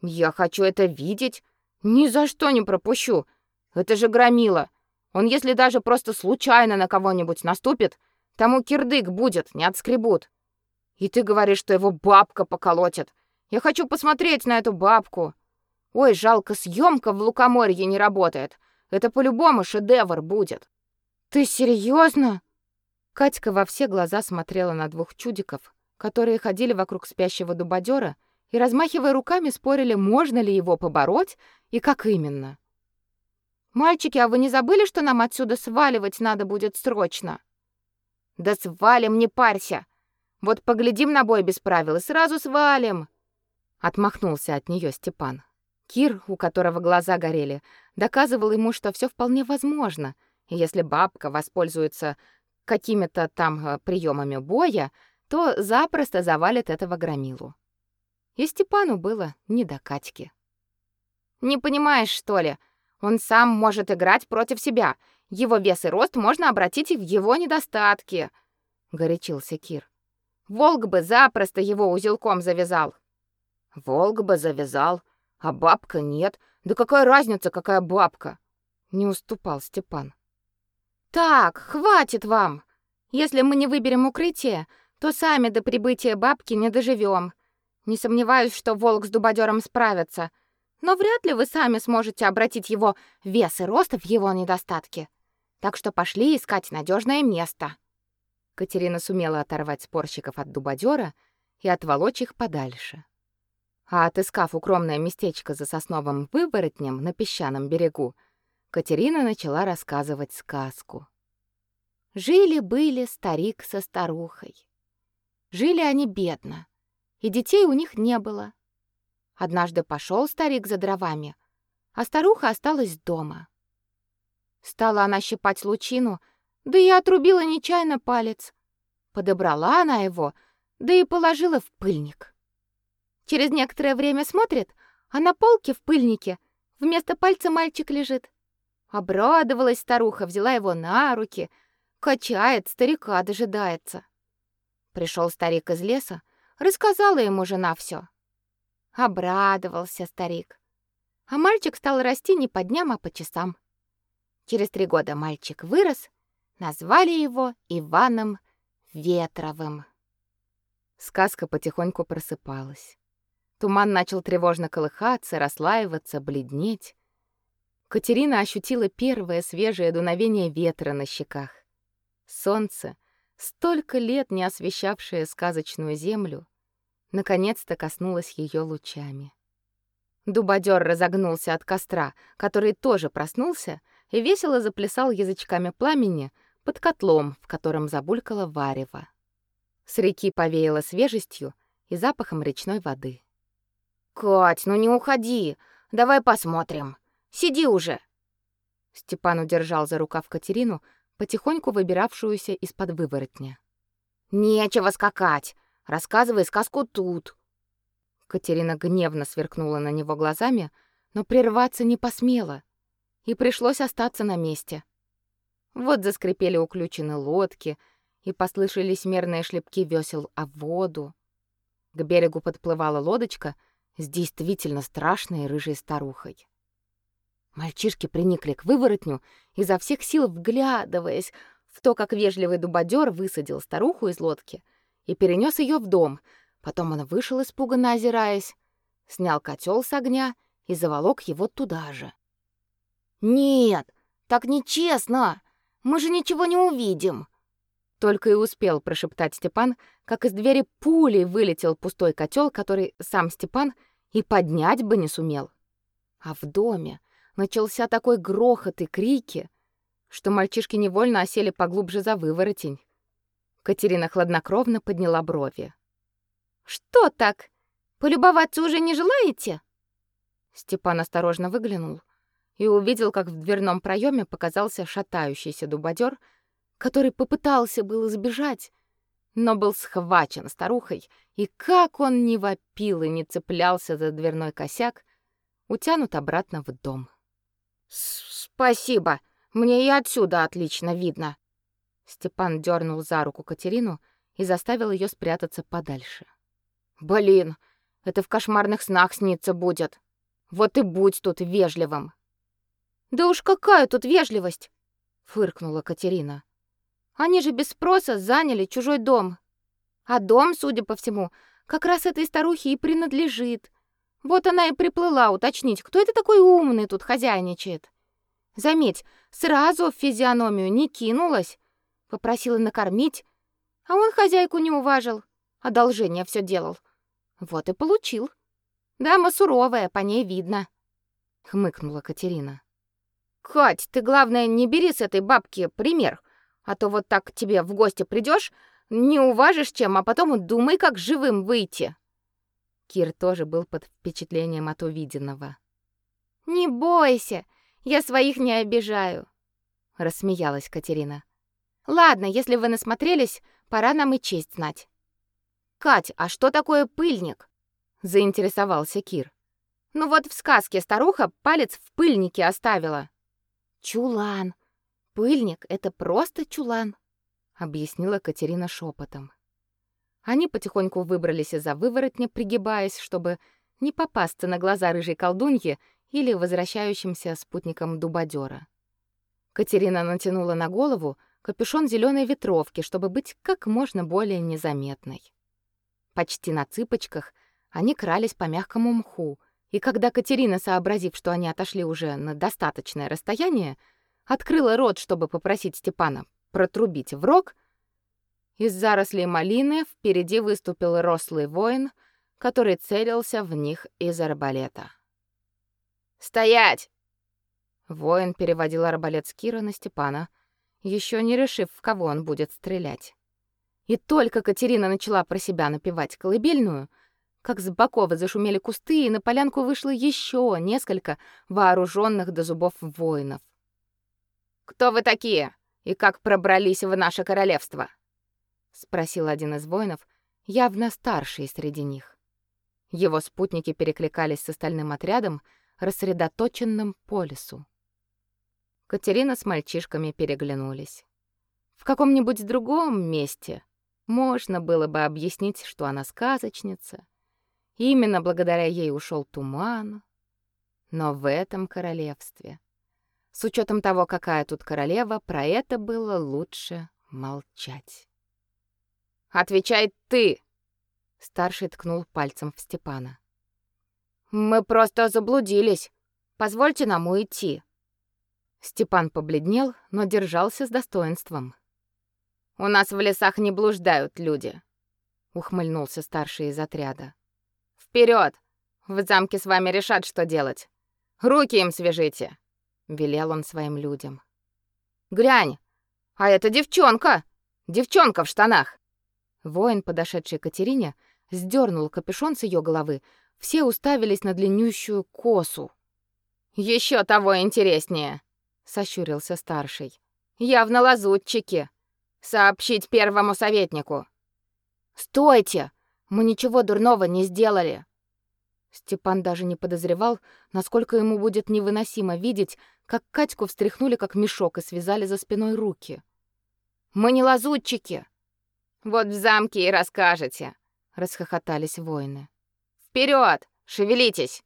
Speaker 3: Я хочу это видеть, ни за что не пропущу. Это же громила. Он если даже просто случайно на кого-нибудь наступит, тому кирдык будет, не отскребут. И ты говоришь, что его бабка поколотит. Я хочу посмотреть на эту бабку. Ой, жалко, съемка в Лукоморье не работает. Это по-любому шедевр будет. Ты серьезно? Катька во все глаза смотрела на двух чудиков, которые ходили вокруг спящего дубодера и размахивая руками спорили, можно ли его побороть и как именно. Мальчики, а вы не забыли, что нам отсюда сваливать надо будет срочно? Да свалим, не парься. Вот поглядим на бой без правил и сразу свалим. Отмахнулся от нее Степан. Кир, у которого глаза горели, доказывал ему, что все вполне возможно. Если бабка воспользуется какими-то там э, приемами боя, то запросто завалит этого громилу. И Степану было не до Катьки. Не понимаешь, что ли? Он сам может играть против себя. Его вес и рост можно обратить и в его недостатки, горячился Кир. Волк бы запросто его узелком завязал. Волк бы завязал, а бабка нет. Да какая разница, какая бабка? Не уступал Степан. Так, хватит вам. Если мы не выберем укрытие, то сами до прибытия бабки не доживем. Не сомневаюсь, что волк с дубодером справится, но вряд ли вы сами сможете обратить его вес и рост в его недостатки. Так что пошли искать надежное место.
Speaker 1: Катерина сумела оторвать спорщиков от дубодера и отволочь их подальше. А отыскав укромное местечко за сосновым выворотнем на песчаном берегу, Катерина начала рассказывать сказку.
Speaker 3: Жили-были старик со старухой. Жили они бедно, и детей у них не было. Однажды пошел старик за дровами, а старуха осталась дома. Стала она щипать лучину, да и отрубила нечаянно палец. Подобрала она его, да и положила в пыльник. Через некоторое время смотрит, а на полке в пыльнике вместо пальца мальчик лежит. Обрадовалась старуха, взяла его на руки, качает, старика дожидается. Пришел старик из леса, рассказала ему жена все. Обрадовался старик. А мальчик стал расти не по дням, а по часам. Через три года мальчик вырос, назвали его Иваном Ветровым.
Speaker 1: Сказка потихоньку просыпалась. Туман начал тревожно колыхаться, расслаиваться, бледнеть. Катерина ощутила первое свежее дуновение ветра на щеках. Солнце, столько лет не освещавшее сказочную землю, наконец-то коснулось ее лучами. Дубодер разогнулся от костра, который тоже проснулся и весело заплясал язычками пламени под котлом, в котором забулькало варево. С реки повеяло свежестью и запахом речной воды.
Speaker 3: «Кать, ну не уходи! Давай посмотрим! Сиди уже!»
Speaker 1: Степан удержал за рукав Катерину, потихоньку выбиравшуюся из-под выворотня.
Speaker 3: «Нечего скакать! Рассказывай сказку тут!»
Speaker 1: Катерина гневно сверкнула на него глазами, но прерваться не посмела, и пришлось остаться на месте. Вот заскрипели уключены лодки, и послышались мерные шлепки весел о воду. К берегу подплывала лодочка с действительно страшной рыжей старухой. Мальчишки приникли к выворотню, изо всех сил вглядываясь в то, как вежливый дубодер высадил старуху из лодки и перенес ее в дом. Потом он вышел испуганно озираясь, снял котел с огня и заволок его туда же.
Speaker 3: «Нет, так нечестно! Мы же ничего не увидим!»
Speaker 1: Только и успел прошептать Степан, как из двери пулей вылетел пустой котел, который сам Степан и поднять бы не сумел. А в доме начался такой грохот и крики, что мальчишки невольно осели поглубже за выворотень. Катерина хладнокровно подняла брови.
Speaker 3: «Что так? Полюбоваться уже не желаете?»
Speaker 1: Степан осторожно выглянул и увидел, как в дверном проеме показался шатающийся дубодер — который попытался было сбежать, но был схвачен старухой, и как он ни вопил и не цеплялся за дверной косяк, утянут обратно в дом.
Speaker 3: «Спасибо, мне и отсюда отлично видно».
Speaker 1: Степан дернул за руку Катерину и заставил ее спрятаться подальше.
Speaker 3: «Блин, это в кошмарных снах снится будет. Вот и будь тут вежливым». «Да уж какая тут вежливость!» — фыркнула Катерина. Они же без спроса заняли чужой дом. А дом, судя по всему, как раз этой старухе и принадлежит. Вот она и приплыла уточнить, кто это такой умный тут хозяйничает. Заметь, сразу в физиономию не кинулась. Попросила накормить, а он хозяйку не уважил. Одолжение все делал. Вот и получил. Дама суровая, по ней видно.
Speaker 1: Хмыкнула Катерина.
Speaker 3: Кать, ты, главное, не бери с этой бабки пример. А то вот так к тебе в гости придешь, не уважишь чем, а потом думай, как живым выйти.
Speaker 1: Кир тоже был под впечатлением от увиденного.
Speaker 3: Не бойся, я своих не обижаю, рассмеялась Катерина. Ладно, если вы насмотрелись, пора нам и честь знать. Кать, а что такое пыльник? заинтересовался Кир. Ну вот в сказке старуха палец в пыльнике оставила. Чулан, Пыльник — это просто чулан, объяснила Катерина шепотом.
Speaker 1: Они потихоньку выбрались из-за выворотня, пригибаясь, чтобы не попасться на глаза рыжей колдуньи или возвращающимся спутникам дубодера. Катерина натянула на голову капюшон зеленой ветровки, чтобы быть как можно более незаметной. Почти на цыпочках Они крались по мягкому мху, и когда Катерина, сообразив, что они отошли уже на достаточное расстояние, открыла рот, чтобы попросить Степана протрубить в рог, из зарослей малины впереди выступил рослый воин, который целился в них из арбалета.
Speaker 2: «Стоять!»
Speaker 1: Воин переводил арбалет с Кира на Степана, еще не решив, в кого он будет стрелять. И только Катерина начала про себя напевать колыбельную, как с боков зашумели кусты, и на полянку вышло еще несколько вооруженных до зубов воинов.
Speaker 2: «Кто вы такие? И как пробрались в наше королевство?»
Speaker 1: спросил один из воинов, явно старший среди них. Его спутники перекликались с остальным отрядом, рассредоточенным по лесу. Катерина с мальчишками переглянулись. В каком-нибудь другом месте можно было бы объяснить, что она сказочница. Именно благодаря ей ушел туман. Но в этом королевстве, с учетом того, какая тут королева, про это было лучше молчать.
Speaker 2: Отвечай ты!»
Speaker 1: Старший ткнул пальцем в Степана.
Speaker 2: «Мы просто заблудились. Позвольте нам уйти».
Speaker 1: Степан побледнел, но держался с достоинством.
Speaker 2: «У нас в лесах не блуждают люди», —
Speaker 1: ухмыльнулся старший из отряда.
Speaker 2: Вперед! В замке с вами решат, что делать. Руки им свяжите!» — велел он своим людям. «Глянь! А это девчонка! Девчонка в штанах!»
Speaker 1: Воин, подошедший к Катерине, сдернул капюшон с ее головы. Все уставились на длиннющую косу.
Speaker 2: Еще того интереснее, сощурился старший. Явно лазутчики. Сообщить первому советнику.
Speaker 3: Стойте! Мы ничего дурного не сделали.
Speaker 1: Степан даже не подозревал, насколько ему будет невыносимо видеть, как Катьку встряхнули как мешок и связали за спиной руки.
Speaker 3: Мы не лазутчики.
Speaker 2: Вот в замке и расскажете, расхохотались воины. Вперед, шевелитесь.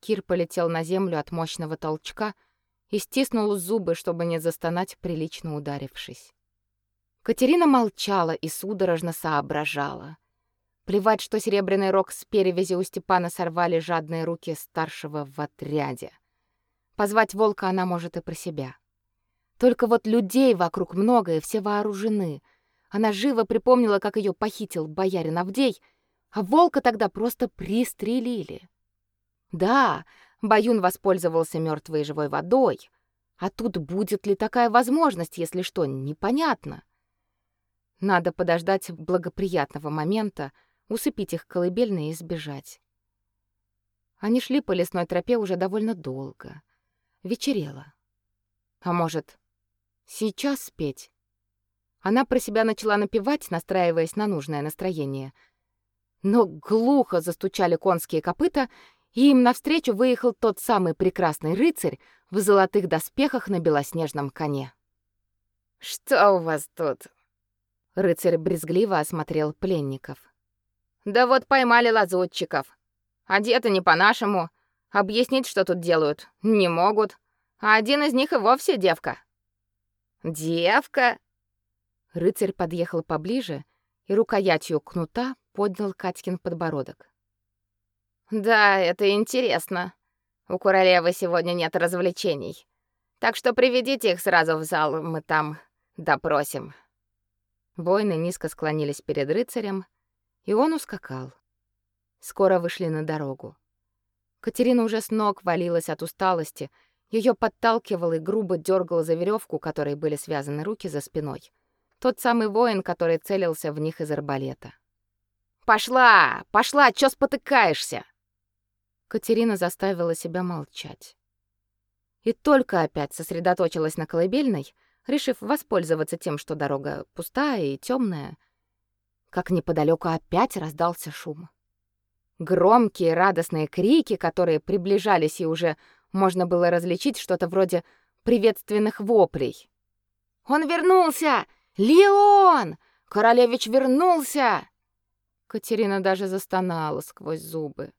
Speaker 1: Кир полетел на землю от мощного толчка и стиснул зубы, чтобы не застонать, прилично ударившись. Катерина молчала и судорожно соображала. Плевать, что серебряный рог с перевязи у Степана сорвали жадные руки старшего в отряде. Позвать волка она может и про себя. Только вот людей вокруг много, и все вооружены — она живо припомнила, как ее похитил боярин Авдей, а волка тогда просто пристрелили. Да, Баюн воспользовался мертвой живой водой, а тут будет ли такая возможность, если что, непонятно. Надо подождать благоприятного момента, усыпить их колыбельные и сбежать. Они шли по лесной тропе уже довольно долго. Вечерело. А может, сейчас спеть? Она про себя начала напевать, настраиваясь на нужное настроение. Но глухо застучали конские копыта, и им навстречу выехал тот самый прекрасный рыцарь в золотых доспехах на белоснежном коне.
Speaker 2: «Что у вас тут?»
Speaker 1: Рыцарь брезгливо осмотрел пленников.
Speaker 2: «Да вот поймали лазутчиков. Одеты не по-нашему. Объяснить, что тут делают, не могут. А один из них и вовсе девка». «Девка?»
Speaker 1: Рыцарь подъехал поближе и рукоятью кнута поднял Катькин подбородок.
Speaker 2: Да, это интересно. У королевы сегодня нет развлечений. Так что приведите их сразу в зал, мы там допросим.
Speaker 1: Воины низко склонились перед рыцарем, и он ускакал. Скоро вышли на дорогу. Катерина уже с ног валилась от усталости, ее подталкивал и грубо дергал за веревку, которой были связаны руки за спиной. Тот самый воин, который целился в них из арбалета.
Speaker 2: «Пошла! Пошла! Чё спотыкаешься?»
Speaker 1: Катерина заставила себя молчать. И только опять сосредоточилась на колыбельной, решив воспользоваться тем, что дорога пустая и темная, как неподалеку опять раздался шум. Громкие радостные крики, которые приближались, и уже можно было различить что-то вроде приветственных воплей.
Speaker 3: «Он вернулся! Леон! Королевич вернулся!»
Speaker 1: Катерина даже застонала сквозь зубы.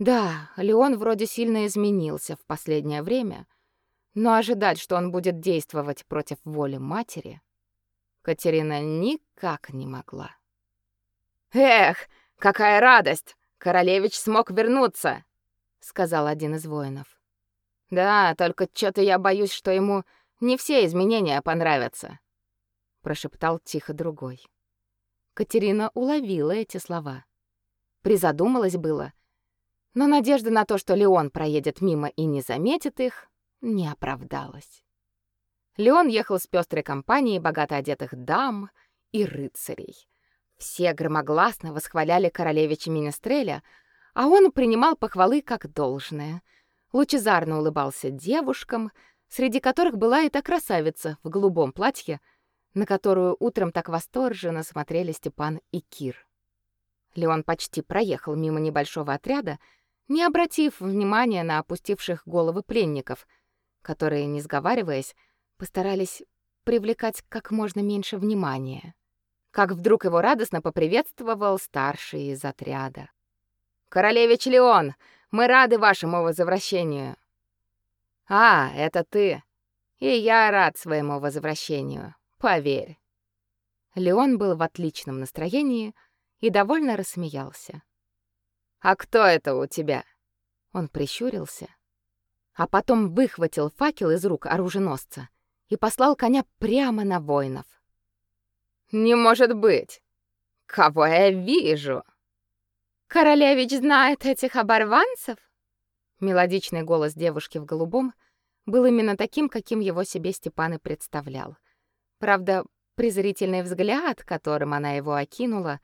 Speaker 1: Да, Леон вроде сильно изменился в последнее время, но ожидать, что он будет действовать против воли матери, Катерина никак не могла.
Speaker 2: «Эх, Какая радость! Королевич смог вернуться!» — сказал один из воинов. «Да, только что-то я боюсь, что ему не все изменения понравятся», — прошептал тихо другой. Катерина уловила эти слова. Призадумалась было, но надежда на то, что Леон проедет мимо и не заметит их, не оправдалась. Леон ехал с пестрой компанией богато одетых дам и рыцарей. Все громогласно восхваляли королевича Министреля, а он принимал похвалы как должное. Лучезарно улыбался девушкам, среди которых была и та красавица в голубом платье, на которую утром так восторженно смотрели Степан и Кир. Леон почти проехал мимо небольшого отряда, не обратив внимания на опустивших головы пленников, которые, не сговариваясь, постарались привлекать как можно меньше внимания. Как вдруг его радостно поприветствовал старший из отряда. «Королевич Леон, мы рады вашему возвращению!» «А, это ты! И я рад своему возвращению, поверь!» Леон был в отличном настроении и довольно рассмеялся. «А кто это у тебя?» Он прищурился, а потом выхватил факел из рук оруженосца и послал коня прямо на воинов. «Не может быть! Кого я вижу?»
Speaker 3: «Королевич знает этих оборванцев?»
Speaker 1: Мелодичный голос девушки в голубом был именно таким, каким его себе Степан и представлял. Правда, презрительный взгляд, которым она его окинула,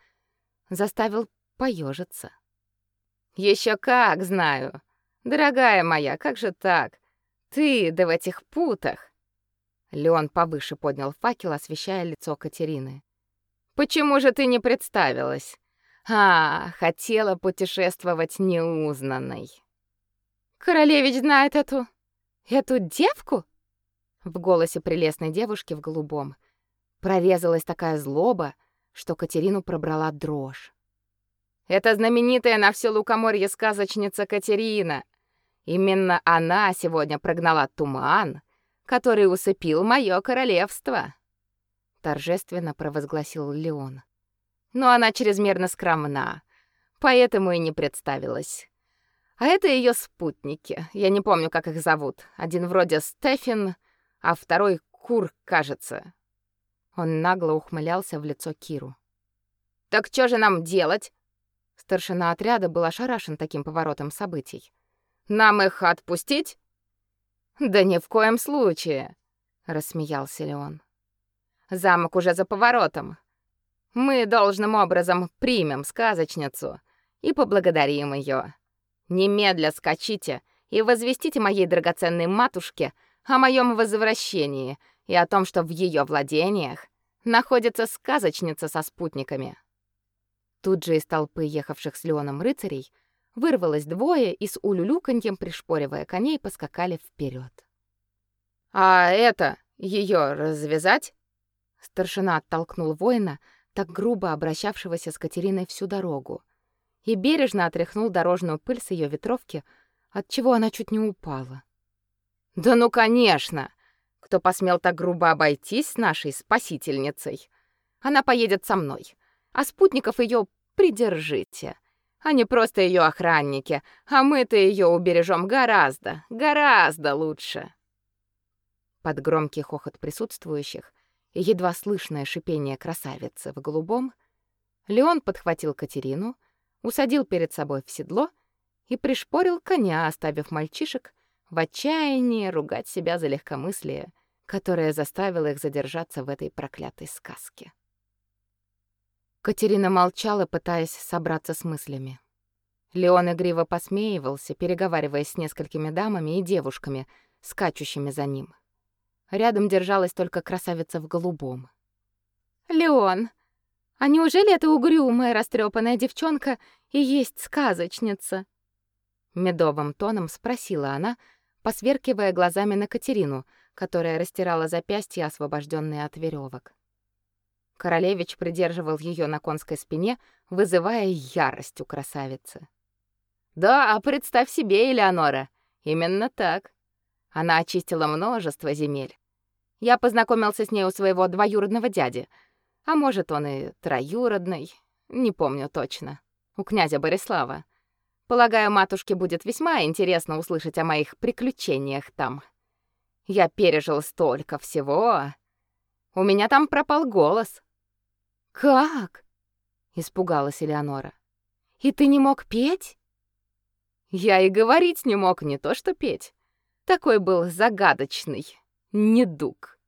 Speaker 1: заставил поежиться.
Speaker 2: Еще как знаю. Дорогая моя, как же так? Ты да в этих путах.
Speaker 1: Леон повыше поднял факел, освещая лицо Катерины.
Speaker 2: Почему же ты не представилась? А, хотела путешествовать неузнанной.
Speaker 3: Королевич знает эту эту девку?
Speaker 1: В голосе прелестной девушки в голубом прорезалась такая злоба, что Катерину пробрала дрожь.
Speaker 2: Это знаменитая на всё лукоморье сказочница Катерина. Именно она сегодня прогнала туман, который усыпил моё королевство, торжественно провозгласил Леон но она чрезмерно скромна, поэтому и не представилась. А это ее спутники. Я не помню, как их зовут. Один вроде Стефин, а второй Кур, кажется. Он нагло ухмылялся в лицо Киру. Так что же нам делать? Старшина отряда был ошарашен таким поворотом событий. Нам их отпустить? Да ни в коем случае, рассмеялся Леон. Замок уже за поворотом. Мы должным образом примем сказочницу и поблагодарим ее. Немедля скачите и возвестите моей драгоценной матушке о моем возвращении и о том, что в ее владениях находится сказочница со спутниками.
Speaker 1: Тут же из толпы ехавших с Леоном рыцарей вырвалось двое и с улюлюканьем, пришпоривая коней, поскакали вперед.
Speaker 2: «А это, ее развязать?»
Speaker 1: Старшина оттолкнул воина, так грубо обращавшегося с Катериной всю дорогу, и бережно отряхнул дорожную пыль с ее ветровки, от чего она чуть не упала.
Speaker 2: Да ну, конечно. Кто посмел так грубо обойтись с нашей спасительницей? Она поедет со мной. А спутников ее придержите. Они просто ее охранники, а мы-то ее убережем гораздо, гораздо лучше.
Speaker 1: Под громкий хохот присутствующих и едва слышное шипение красавицы в голубом, Леон подхватил Катерину, усадил перед собой в седло и пришпорил коня, оставив мальчишек в отчаянии ругать себя за легкомыслие, которое заставило их задержаться в этой проклятой сказке. Катерина молчала, пытаясь собраться с мыслями. Леон игриво посмеивался, переговариваясь с несколькими дамами и девушками, скачущими за ним. Рядом держалась только красавица в голубом.
Speaker 3: «Леон, а неужели эта угрюмая, растрепанная девчонка и есть сказочница?»
Speaker 1: Медовым тоном спросила она, посверкивая глазами на Катерину, которая растирала запястья, освобожденные от веревок. Королевич придерживал ее на конской спине, вызывая ярость у красавицы.
Speaker 2: «Да, а представь себе, Элеонора, именно так. Она очистила множество земель. Я познакомился с ней у своего двоюродного дяди. А может, он и троюродный, не помню точно. у князя Борислава. Полагаю, матушке будет весьма интересно услышать о моих приключениях там. Я пережил столько всего. У меня там пропал голос.
Speaker 1: Как? испугалась Элеонора. И ты не мог петь?
Speaker 2: Я и говорить не мог, не то что петь. Такой был загадочный недуг.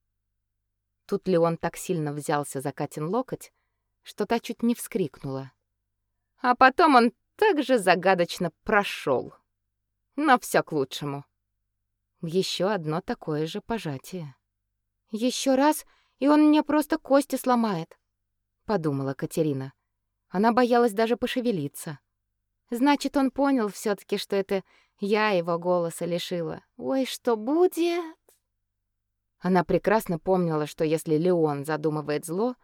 Speaker 1: Тут Леон так сильно взялся за Катин локоть, что та чуть не вскрикнула.
Speaker 2: А потом он также загадочно прошел. Но все к лучшему.
Speaker 1: Еще одно такое же пожатие. Еще раз, и он мне просто кости сломает, подумала Катерина. Она боялась даже пошевелиться. Значит, он понял все таки что это я его голоса лишила. Ой, что будет? Она прекрасно помнила, что если Леон задумывает зло,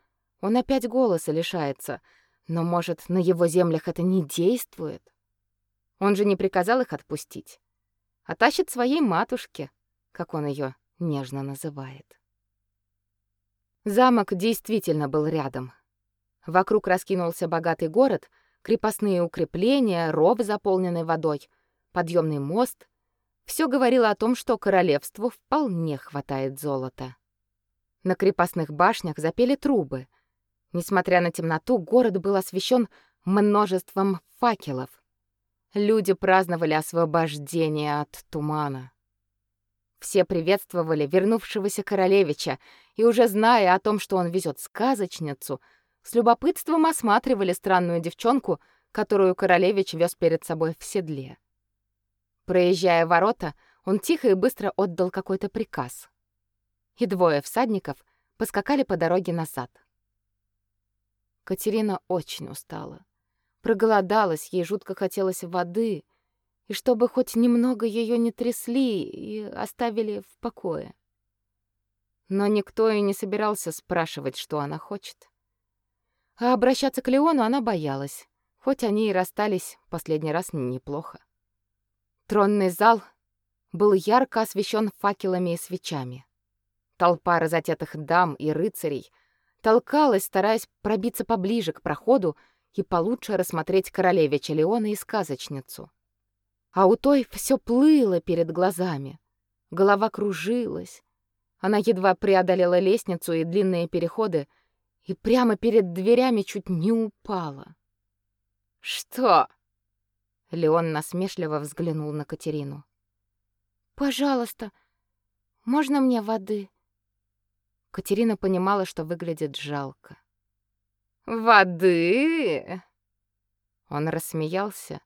Speaker 1: он опять голоса лишается. Но, может, на его землях это не действует? Он же не приказал их отпустить, а тащит своей матушке, как он ее нежно называет. Замок действительно был рядом. Вокруг раскинулся богатый город, крепостные укрепления, ров, заполненный водой, подъемный мост. Все говорило о том, что королевству вполне хватает золота. На крепостных башнях запели трубы. Несмотря на темноту, город был освещен множеством факелов. Люди праздновали освобождение от тумана. Все приветствовали вернувшегося королевича, и уже зная о том, что он везет сказочницу, с любопытством осматривали странную девчонку, которую королевич вез перед собой в седле. Проезжая ворота, он тихо и быстро отдал какой-то приказ. И двое всадников поскакали по дороге назад. Катерина очень устала. Проголодалась, ей жутко хотелось воды, и чтобы хоть немного ее не трясли и оставили в покое. Но никто и не собирался спрашивать, что она хочет. А обращаться к Леону она боялась, хоть они и расстались последний раз неплохо. Тронный зал был ярко освещен факелами и свечами. Толпа разодетых дам и рыцарей толкалась, стараясь пробиться поближе к проходу и получше рассмотреть королевича Леона и сказочницу. А у той все плыло перед глазами. Голова кружилась. Она едва преодолела лестницу и длинные переходы, и прямо перед дверями чуть не упала.
Speaker 2: «Что?»
Speaker 1: Леон насмешливо взглянул на Катерину. «Пожалуйста, можно мне воды?» Катерина понимала, что выглядит жалко.
Speaker 2: «Воды?»
Speaker 1: Он рассмеялся,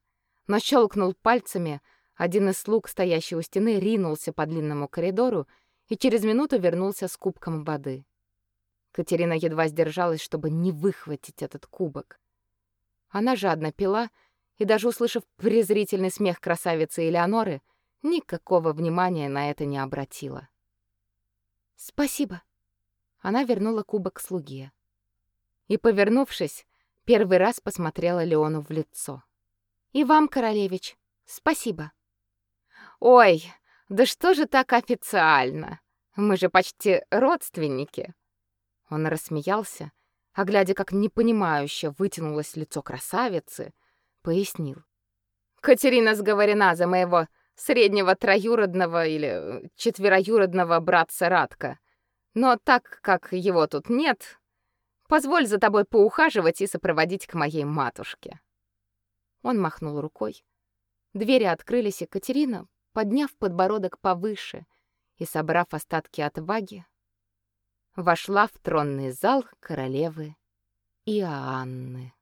Speaker 1: но щелкнул пальцами. Один из слуг, стоящий у стены, ринулся по длинному коридору и через минуту вернулся с кубком воды. Катерина едва сдержалась, чтобы не выхватить этот кубок. Она жадно пила и даже услышав презрительный смех красавицы Элеоноры, никакого внимания на это не обратила. «Спасибо». Она вернула кубок слуге. И, повернувшись, первый раз посмотрела Леону в лицо. «И вам, королевич, спасибо».
Speaker 2: «Ой, да что же так официально? Мы же почти родственники».
Speaker 1: Он рассмеялся, а глядя, как непонимающе вытянулось лицо красавицы, пояснил.
Speaker 2: Катерина сговорена за моего среднего троюродного или четвероюродного братца Радка. Но так как его тут нет, позволь за тобой поухаживать и сопроводить к моей матушке.
Speaker 1: Он махнул рукой. Двери открылись, и Катерина, подняв подбородок повыше и собрав остатки отваги, вошла в тронный зал королевы Иоанны.